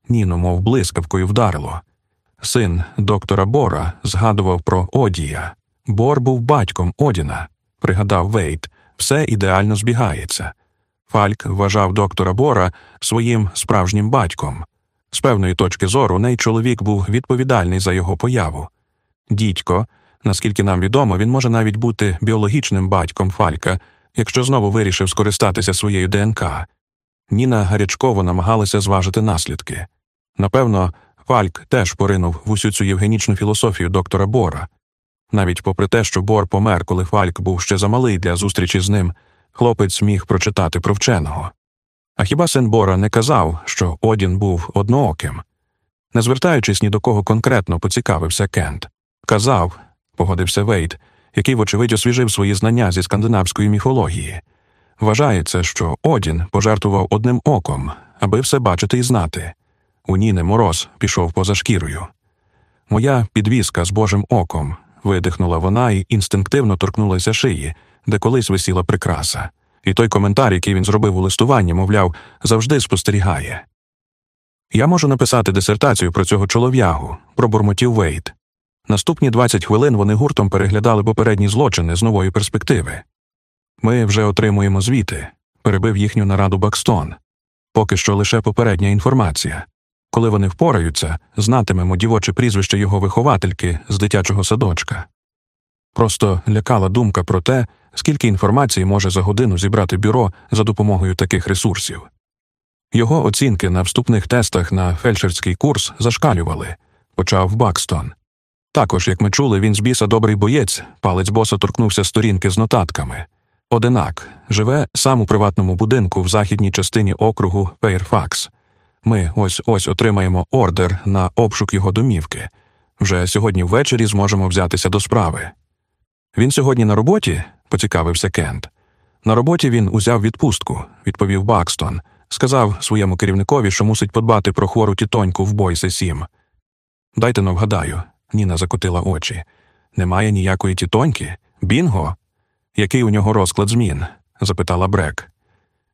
Speaker 1: Ніно, мов блискавкою вдарило. Син доктора Бора згадував про Одія. Бор був батьком Одіна, пригадав Вейт, все ідеально збігається. Фальк вважав доктора Бора своїм справжнім батьком. З певної точки зору, неї чоловік був відповідальний за його появу. Дідько, наскільки нам відомо, він може навіть бути біологічним батьком Фалька, якщо знову вирішив скористатися своєю ДНК. Ніна гарячково намагалася зважити наслідки. Напевно, Фальк теж поринув в усю цю євгенічну філософію доктора Бора. Навіть попри те, що Бор помер, коли Фальк був ще замалий для зустрічі з ним, хлопець міг прочитати про вченого. А хіба син Бора не казав, що Одін був однооким? Не звертаючись ні до кого конкретно, поцікавився Кент. Казав, погодився Вейд, який, вочевидь, освіжив свої знання зі скандинавської міфології. Вважається, що Одін пожертвував одним оком, аби все бачити і знати. У Ніни мороз пішов поза шкірою. Моя підвіска з Божим оком, видихнула вона і інстинктивно торкнулася шиї, де колись висіла прикраса, і той коментар, який він зробив у листуванні, мовляв, завжди спостерігає. Я можу написати дисертацію про цього чолов'ягу, пробурмотів Вейт. Наступні 20 хвилин вони гуртом переглядали попередні злочини з нової перспективи. Ми вже отримуємо звіти, перебив їхню нараду Бакстон. Поки що лише попередня інформація. Коли вони впораються, знатимемо дівоче прізвище його виховательки з дитячого садочка. Просто лякала думка про те, скільки інформації може за годину зібрати бюро за допомогою таких ресурсів. Його оцінки на вступних тестах на фельдшерський курс зашкалювали, почав Бакстон. Також, як ми чули, він з біса добрий боєць, палець боса торкнувся сторінки з нотатками. Одинак живе сам у приватному будинку в західній частині округу Фейрфакс. Ми ось ось отримаємо ордер на обшук його домівки. Вже сьогодні ввечері зможемо взятися до справи. Він сьогодні на роботі? поцікавився Кент. На роботі він узяв відпустку, відповів Бакстон. Сказав своєму керівникові, що мусить подбати про хвору тітоньку в бойсе сім. Дайте но вгадаю, Ніна закотила очі. Немає ніякої тітоньки? Бінго? Який у нього розклад змін? запитала Брек.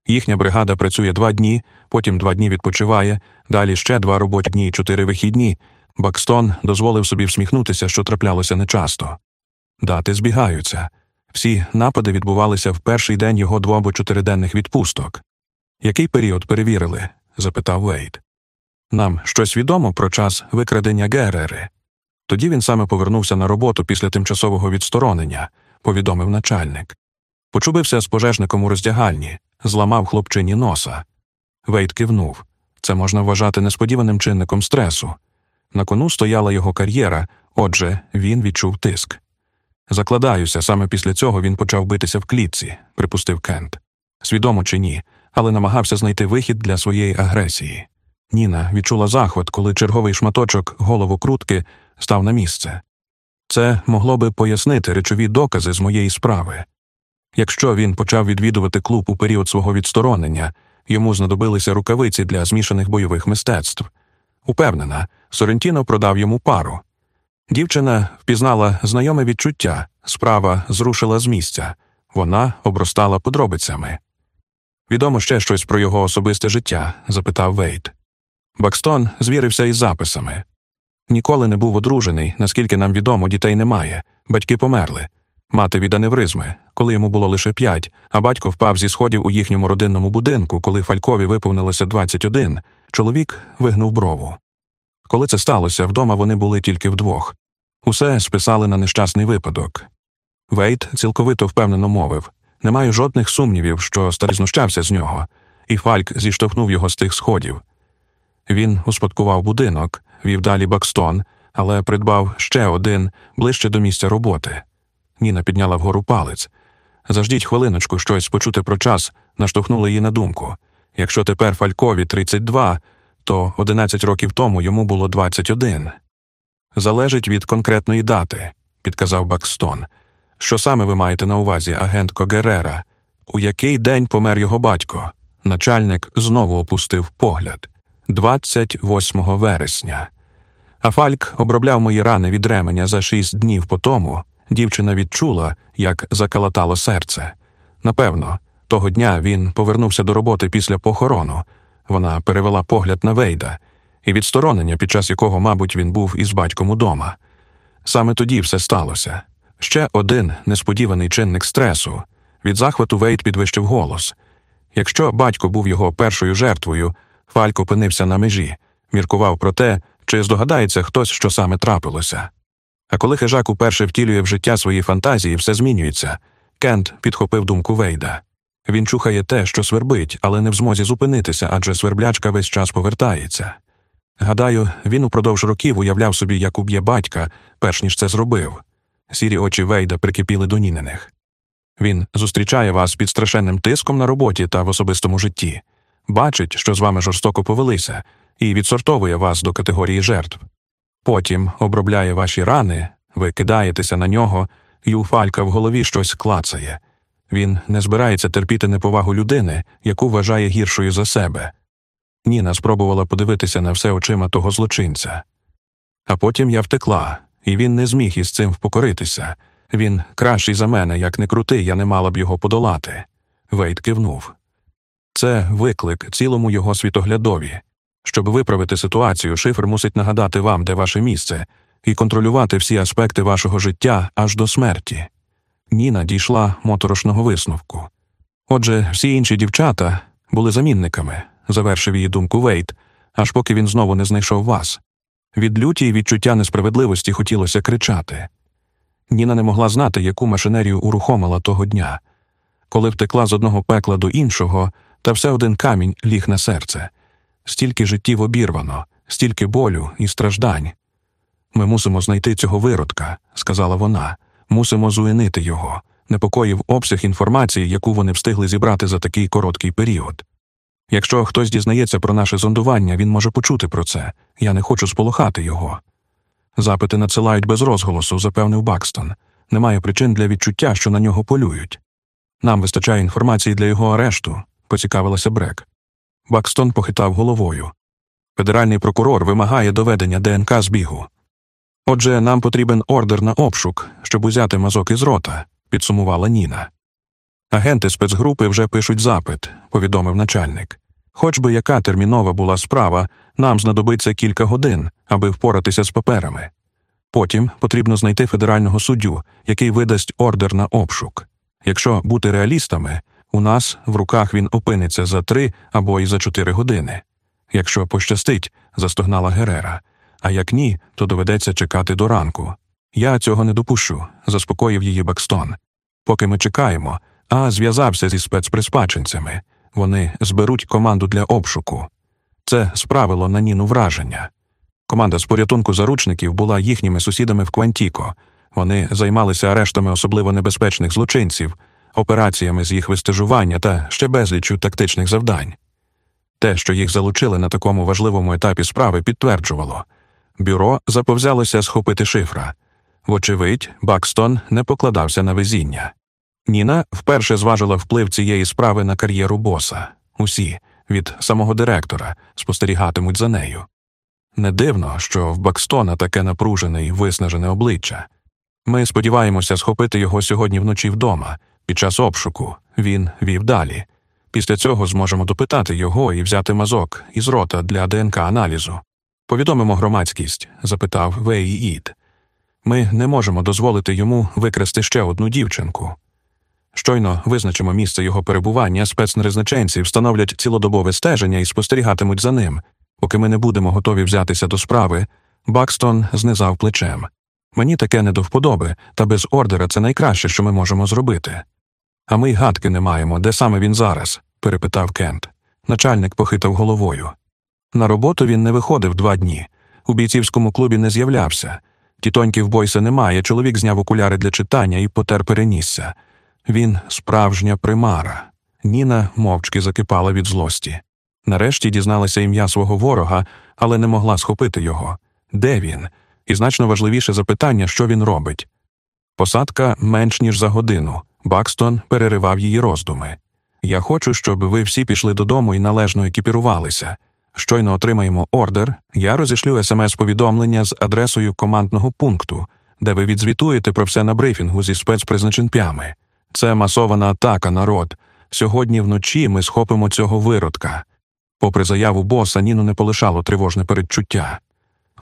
Speaker 1: Їхня бригада працює два дні, потім два дні відпочиває, далі ще два робочі дні і чотири вихідні. Бакстон дозволив собі всміхнутися, що траплялося нечасто. Дати збігаються. Всі напади відбувалися в перший день його дво або чотириденних відпусток. Який період перевірили? запитав Вейд. Нам щось відомо про час викрадення Герери. Тоді він саме повернувся на роботу після тимчасового відсторонення, повідомив начальник. Почубився з пожежником у роздягальні, зламав хлопчині носа. Вейт кивнув це можна вважати несподіваним чинником стресу. На кону стояла його кар'єра, отже, він відчув тиск. Закладаюся, саме після цього він почав битися в клітці, припустив Кент. Свідомо чи ні, але намагався знайти вихід для своєї агресії. Ніна відчула захват, коли черговий шматочок головокрутки став на місце. Це могло би пояснити речові докази з моєї справи. Якщо він почав відвідувати клуб у період свого відсторонення, йому знадобилися рукавиці для змішаних бойових мистецтв. Упевнена, Сорентіно продав йому пару. Дівчина впізнала знайоме відчуття, справа зрушила з місця, вона обростала подробицями. Відомо ще щось про його особисте життя? запитав Вейт. Бакстон звірився із записами. Ніколи не був одружений, наскільки нам відомо, дітей немає, батьки померли. Мати від аневризми, коли йому було лише п'ять, а батько впав зі сходів у їхньому родинному будинку, коли Фалькові виповнилося 21, чоловік вигнув брову. Коли це сталося, вдома вони були тільки вдвох. Усе списали на нещасний випадок. Вейт цілковито впевнено мовив не маю жодних сумнівів, що старий знущався з нього, і Фальк зіштовхнув його з тих сходів. Він успадкував будинок, вів далі Бакстон, але придбав ще один ближче до місця роботи. Ніна підняла вгору палець. Заждіть хвилиночку щось почути про час, наштовхнуло її на думку. Якщо тепер Фалькові 32, то 11 років тому йому було 21. Залежить від конкретної дати, підказав Бакстон. Що саме ви маєте на увазі, агентко Герера? У який день помер його батько? Начальник знову опустив погляд 28 вересня. А Фальк обробляв мої рани від ременя за шість днів по тому. Дівчина відчула, як закалатало серце. Напевно, того дня він повернувся до роботи після похорону. Вона перевела погляд на Вейда і відсторонення, під час якого, мабуть, він був із батьком удома. Саме тоді все сталося. Ще один несподіваний чинник стресу. Від захвату Вейд підвищив голос. Якщо батько був його першою жертвою, Фальк опинився на межі, міркував про те, чи здогадається хтось, що саме трапилося. А коли хижак уперше втілює в життя свої фантазії, все змінюється. Кент підхопив думку Вейда. Він чухає те, що свербить, але не в змозі зупинитися, адже сверблячка весь час повертається. Гадаю, він упродовж років уявляв собі, як уб'є батька, перш ніж це зробив. Сірі очі Вейда прикипіли до Ніниних. Він зустрічає вас під страшенним тиском на роботі та в особистому житті, бачить, що з вами жорстоко повелися, і відсортовує вас до категорії жертв. Потім обробляє ваші рани, ви кидаєтеся на нього, і у фалька в голові щось клацає. Він не збирається терпіти неповагу людини, яку вважає гіршою за себе. Ніна спробувала подивитися на все очима того злочинця. А потім я втекла, і він не зміг із цим впокоритися. Він кращий за мене, як не крутий, я не мала б його подолати. Вейт кивнув. Це виклик цілому його світоглядові. Щоб виправити ситуацію, шифр мусить нагадати вам, де ваше місце, і контролювати всі аспекти вашого життя аж до смерті. Ніна дійшла моторошного висновку. Отже, всі інші дівчата були замінниками, завершив її думку Вейт, аж поки він знову не знайшов вас. Від люті й відчуття несправедливості хотілося кричати. Ніна не могла знати, яку машинерію урухомила того дня. Коли втекла з одного пекла до іншого, та все один камінь ліг на серце стільки життів обірвано, стільки болю і страждань. Ми мусимо знайти цього виродка, сказала вона, мусимо зуїнити його, непокоїв обсяг інформації, яку вони встигли зібрати за такий короткий період. Якщо хтось дізнається про наше зондування, він може почути про це. Я не хочу сполохати його. Запити надсилають без розголосу, запевнив Бакстон. Немає причин для відчуття, що на нього полюють. Нам вистачає інформації для його арешту, поцікавилася Брек. Бакстон похитав головою. Федеральний прокурор вимагає доведення ДНК збігу. Отже, нам потрібен ордер на обшук, щоб узяти мазок із рота, підсумувала Ніна. Агенти спецгрупи вже пишуть запит, повідомив начальник. Хоч би яка термінова була справа, нам знадобиться кілька годин, аби впоратися з паперами. Потім потрібно знайти федерального суддю, який видасть ордер на обшук. Якщо бути реалістами, у нас в руках він опиниться за три або й за чотири години. Якщо пощастить, застогнала Герера, а як ні, то доведеться чекати до ранку. Я цього не допущу, заспокоїв її Бакстон. Поки ми чекаємо, я зв'язався зі спецпризначенцями. Вони зберуть команду для обшуку. Це справило на Ніну враження. Команда з порятунку заручників була їхніми сусідами в Квантіко. Вони займалися арештами особливо небезпечних злочинців, операціями з їх вистежування та ще безліччю тактичних завдань. Те, що їх залучили на такому важливому етапі справи, підтверджувало бюро заповзялося схопити шифра. Вочевидь, Бакстон не покладався на везіння. Ніна вперше зважила вплив цієї справи на кар'єру боса. Усі, від самого директора, спостерігатимуть за нею. Не дивно, що в Бакстона таке напружене і виснажене обличчя. Ми сподіваємося схопити його сьогодні вночі вдома. Під час обшуку він вів далі. Після цього зможемо допитати його і взяти мазок із рота для ДНК аналізу. Повідомимо громадськість, запитав Вей Ід. Ми не можемо дозволити йому викрасти ще одну дівчинку. Щойно визначимо місце його перебування, спецнеризначенці встановлять цілодобове стеження і спостерігатимуть за ним. Поки ми не будемо готові взятися до справи, Бакстон знизав плечем. Мені таке не до вподоби, та без ордера це найкраще, що ми можемо зробити. А ми й гадки не маємо, де саме він зараз? перепитав Кент. Начальник похитав головою. На роботу він не виходив два дні. У бійцівському клубі не з'являвся. Тітоньків Бойса немає, чоловік зняв окуляри для читання і потер перенісся. Він справжня примара. Ніна мовчки закипала від злості. Нарешті дізналася ім'я свого ворога, але не могла схопити його. Де він? І значно важливіше запитання, що він робить. Посадка менш ніж за годину. Бакстон переривав її роздуми. Я хочу, щоб ви всі пішли додому і належно екіпірувалися. Щойно отримаємо ордер, я розішлю смс-повідомлення з адресою командного пункту, де ви відзвітуєте про все на брифінгу зі спецпризначенпями. Це масована атака, народ. Сьогодні вночі ми схопимо цього виродка. Попри заяву боса, Ніну не полишало тривожне передчуття.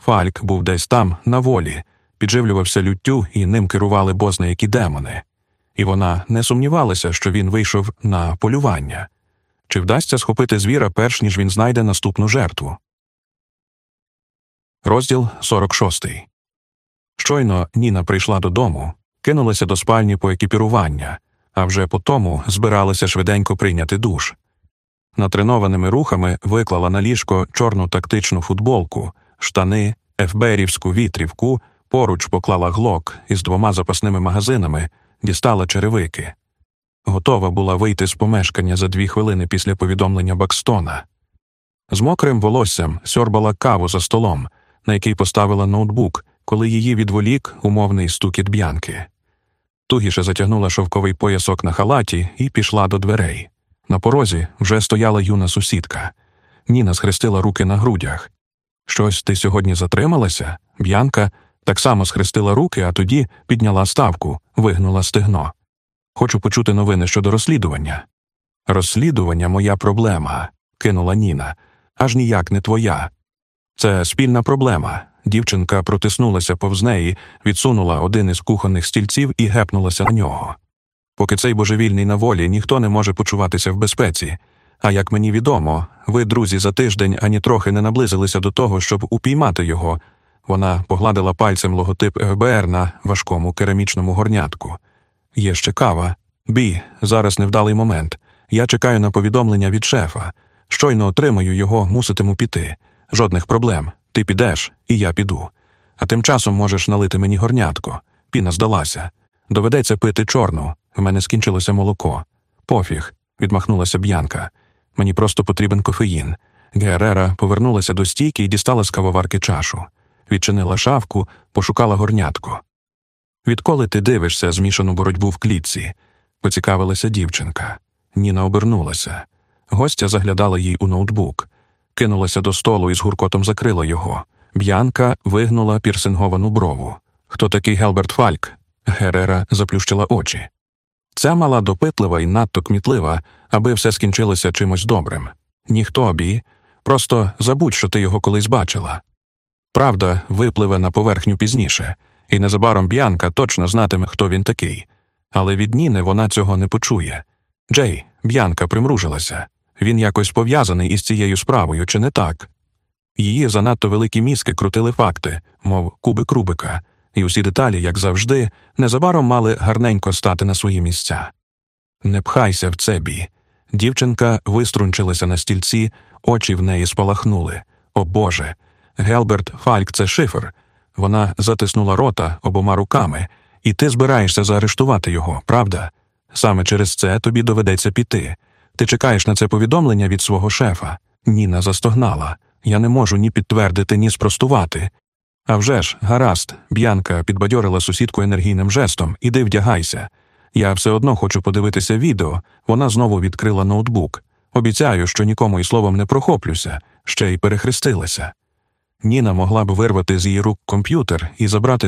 Speaker 1: Фальк був десь там, на волі, підживлювався люттю, і ним керували бозна які демони. І вона не сумнівалася, що він вийшов на полювання. Чи вдасться схопити звіра, перш ніж він знайде наступну жертву? Розділ 46 Щойно Ніна прийшла додому, кинулася до спальні по екіпірування, а вже по тому збиралася швиденько прийняти душ. Натренованими рухами виклала на ліжко чорну тактичну футболку, штани, ефберівську вітрівку, поруч поклала глок із двома запасними магазинами, дістала черевики. Готова була вийти з помешкання за дві хвилини після повідомлення Бакстона. З мокрим волоссям сьорбала каву за столом, на який поставила ноутбук, коли її відволік умовний стукіт б'янки. Тугіше затягнула шовковий поясок на халаті і пішла до дверей. На порозі вже стояла юна сусідка. Ніна схрестила руки на грудях. Щось ти сьогодні затрималася? Б'янка так само схрестила руки, а тоді підняла ставку, вигнула стегно. Хочу почути новини щодо розслідування. Розслідування моя проблема, кинула Ніна, аж ніяк не твоя. Це спільна проблема. Дівчинка протиснулася повз неї, відсунула один із кухонних стільців і гепнулася на нього. Поки цей божевільний на волі, ніхто не може почуватися в безпеці. А як мені відомо, ви, друзі, за тиждень ані трохи не наблизилися до того, щоб упіймати його. Вона погладила пальцем логотип ФБР на важкому керамічному горнятку. Є ще кава. Бі, зараз невдалий момент. Я чекаю на повідомлення від шефа. Щойно отримаю його, муситиму піти. Жодних проблем. Ти підеш, і я піду. А тим часом можеш налити мені горнятко. Піна здалася. Доведеться пити чорну. В мене скінчилося молоко. Пофіг, відмахнулася б'янка. Мені просто потрібен кофеїн. Герера повернулася до стійки і дістала з кавоварки чашу, відчинила шавку, пошукала горнятко. Відколи ти дивишся змішану боротьбу в клітці? поцікавилася дівчинка. Ніна обернулася. Гостя заглядала їй у ноутбук, кинулася до столу і з гуркотом закрила його. Б'янка вигнула пірсинговану брову. Хто такий Гелберт Фальк? Герера заплющила очі. Ця мала допитлива і надто кмітлива, аби все скінчилося чимось добрим. Ніхто бі, просто забудь, що ти його колись бачила. Правда, випливе на поверхню пізніше, і незабаром Б'янка точно знатиме, хто він такий. Але від Ніни вона цього не почує. Джей, Б'янка примружилася. Він якось пов'язаний із цією справою, чи не так? Її занадто великі мізки крутили факти, мов кубик Рубика, і усі деталі, як завжди, незабаром мали гарненько стати на свої місця. Не пхайся в це бі. Дівчинка виструнчилася на стільці, очі в неї спалахнули. О Боже. Гелберт Фальк це шифр. Вона затиснула рота обома руками, і ти збираєшся заарештувати його, правда? Саме через це тобі доведеться піти. Ти чекаєш на це повідомлення від свого шефа. Ніна застогнала. Я не можу ні підтвердити, ні спростувати. А вже ж, гаразд, Б'янка підбадьорила сусідку енергійним жестом. Іди вдягайся. Я все одно хочу подивитися відео. Вона знову відкрила ноутбук. Обіцяю, що нікому й словом не прохоплюся, ще й перехрестилася. Ніна могла б вирвати з її рук комп'ютер і забрати з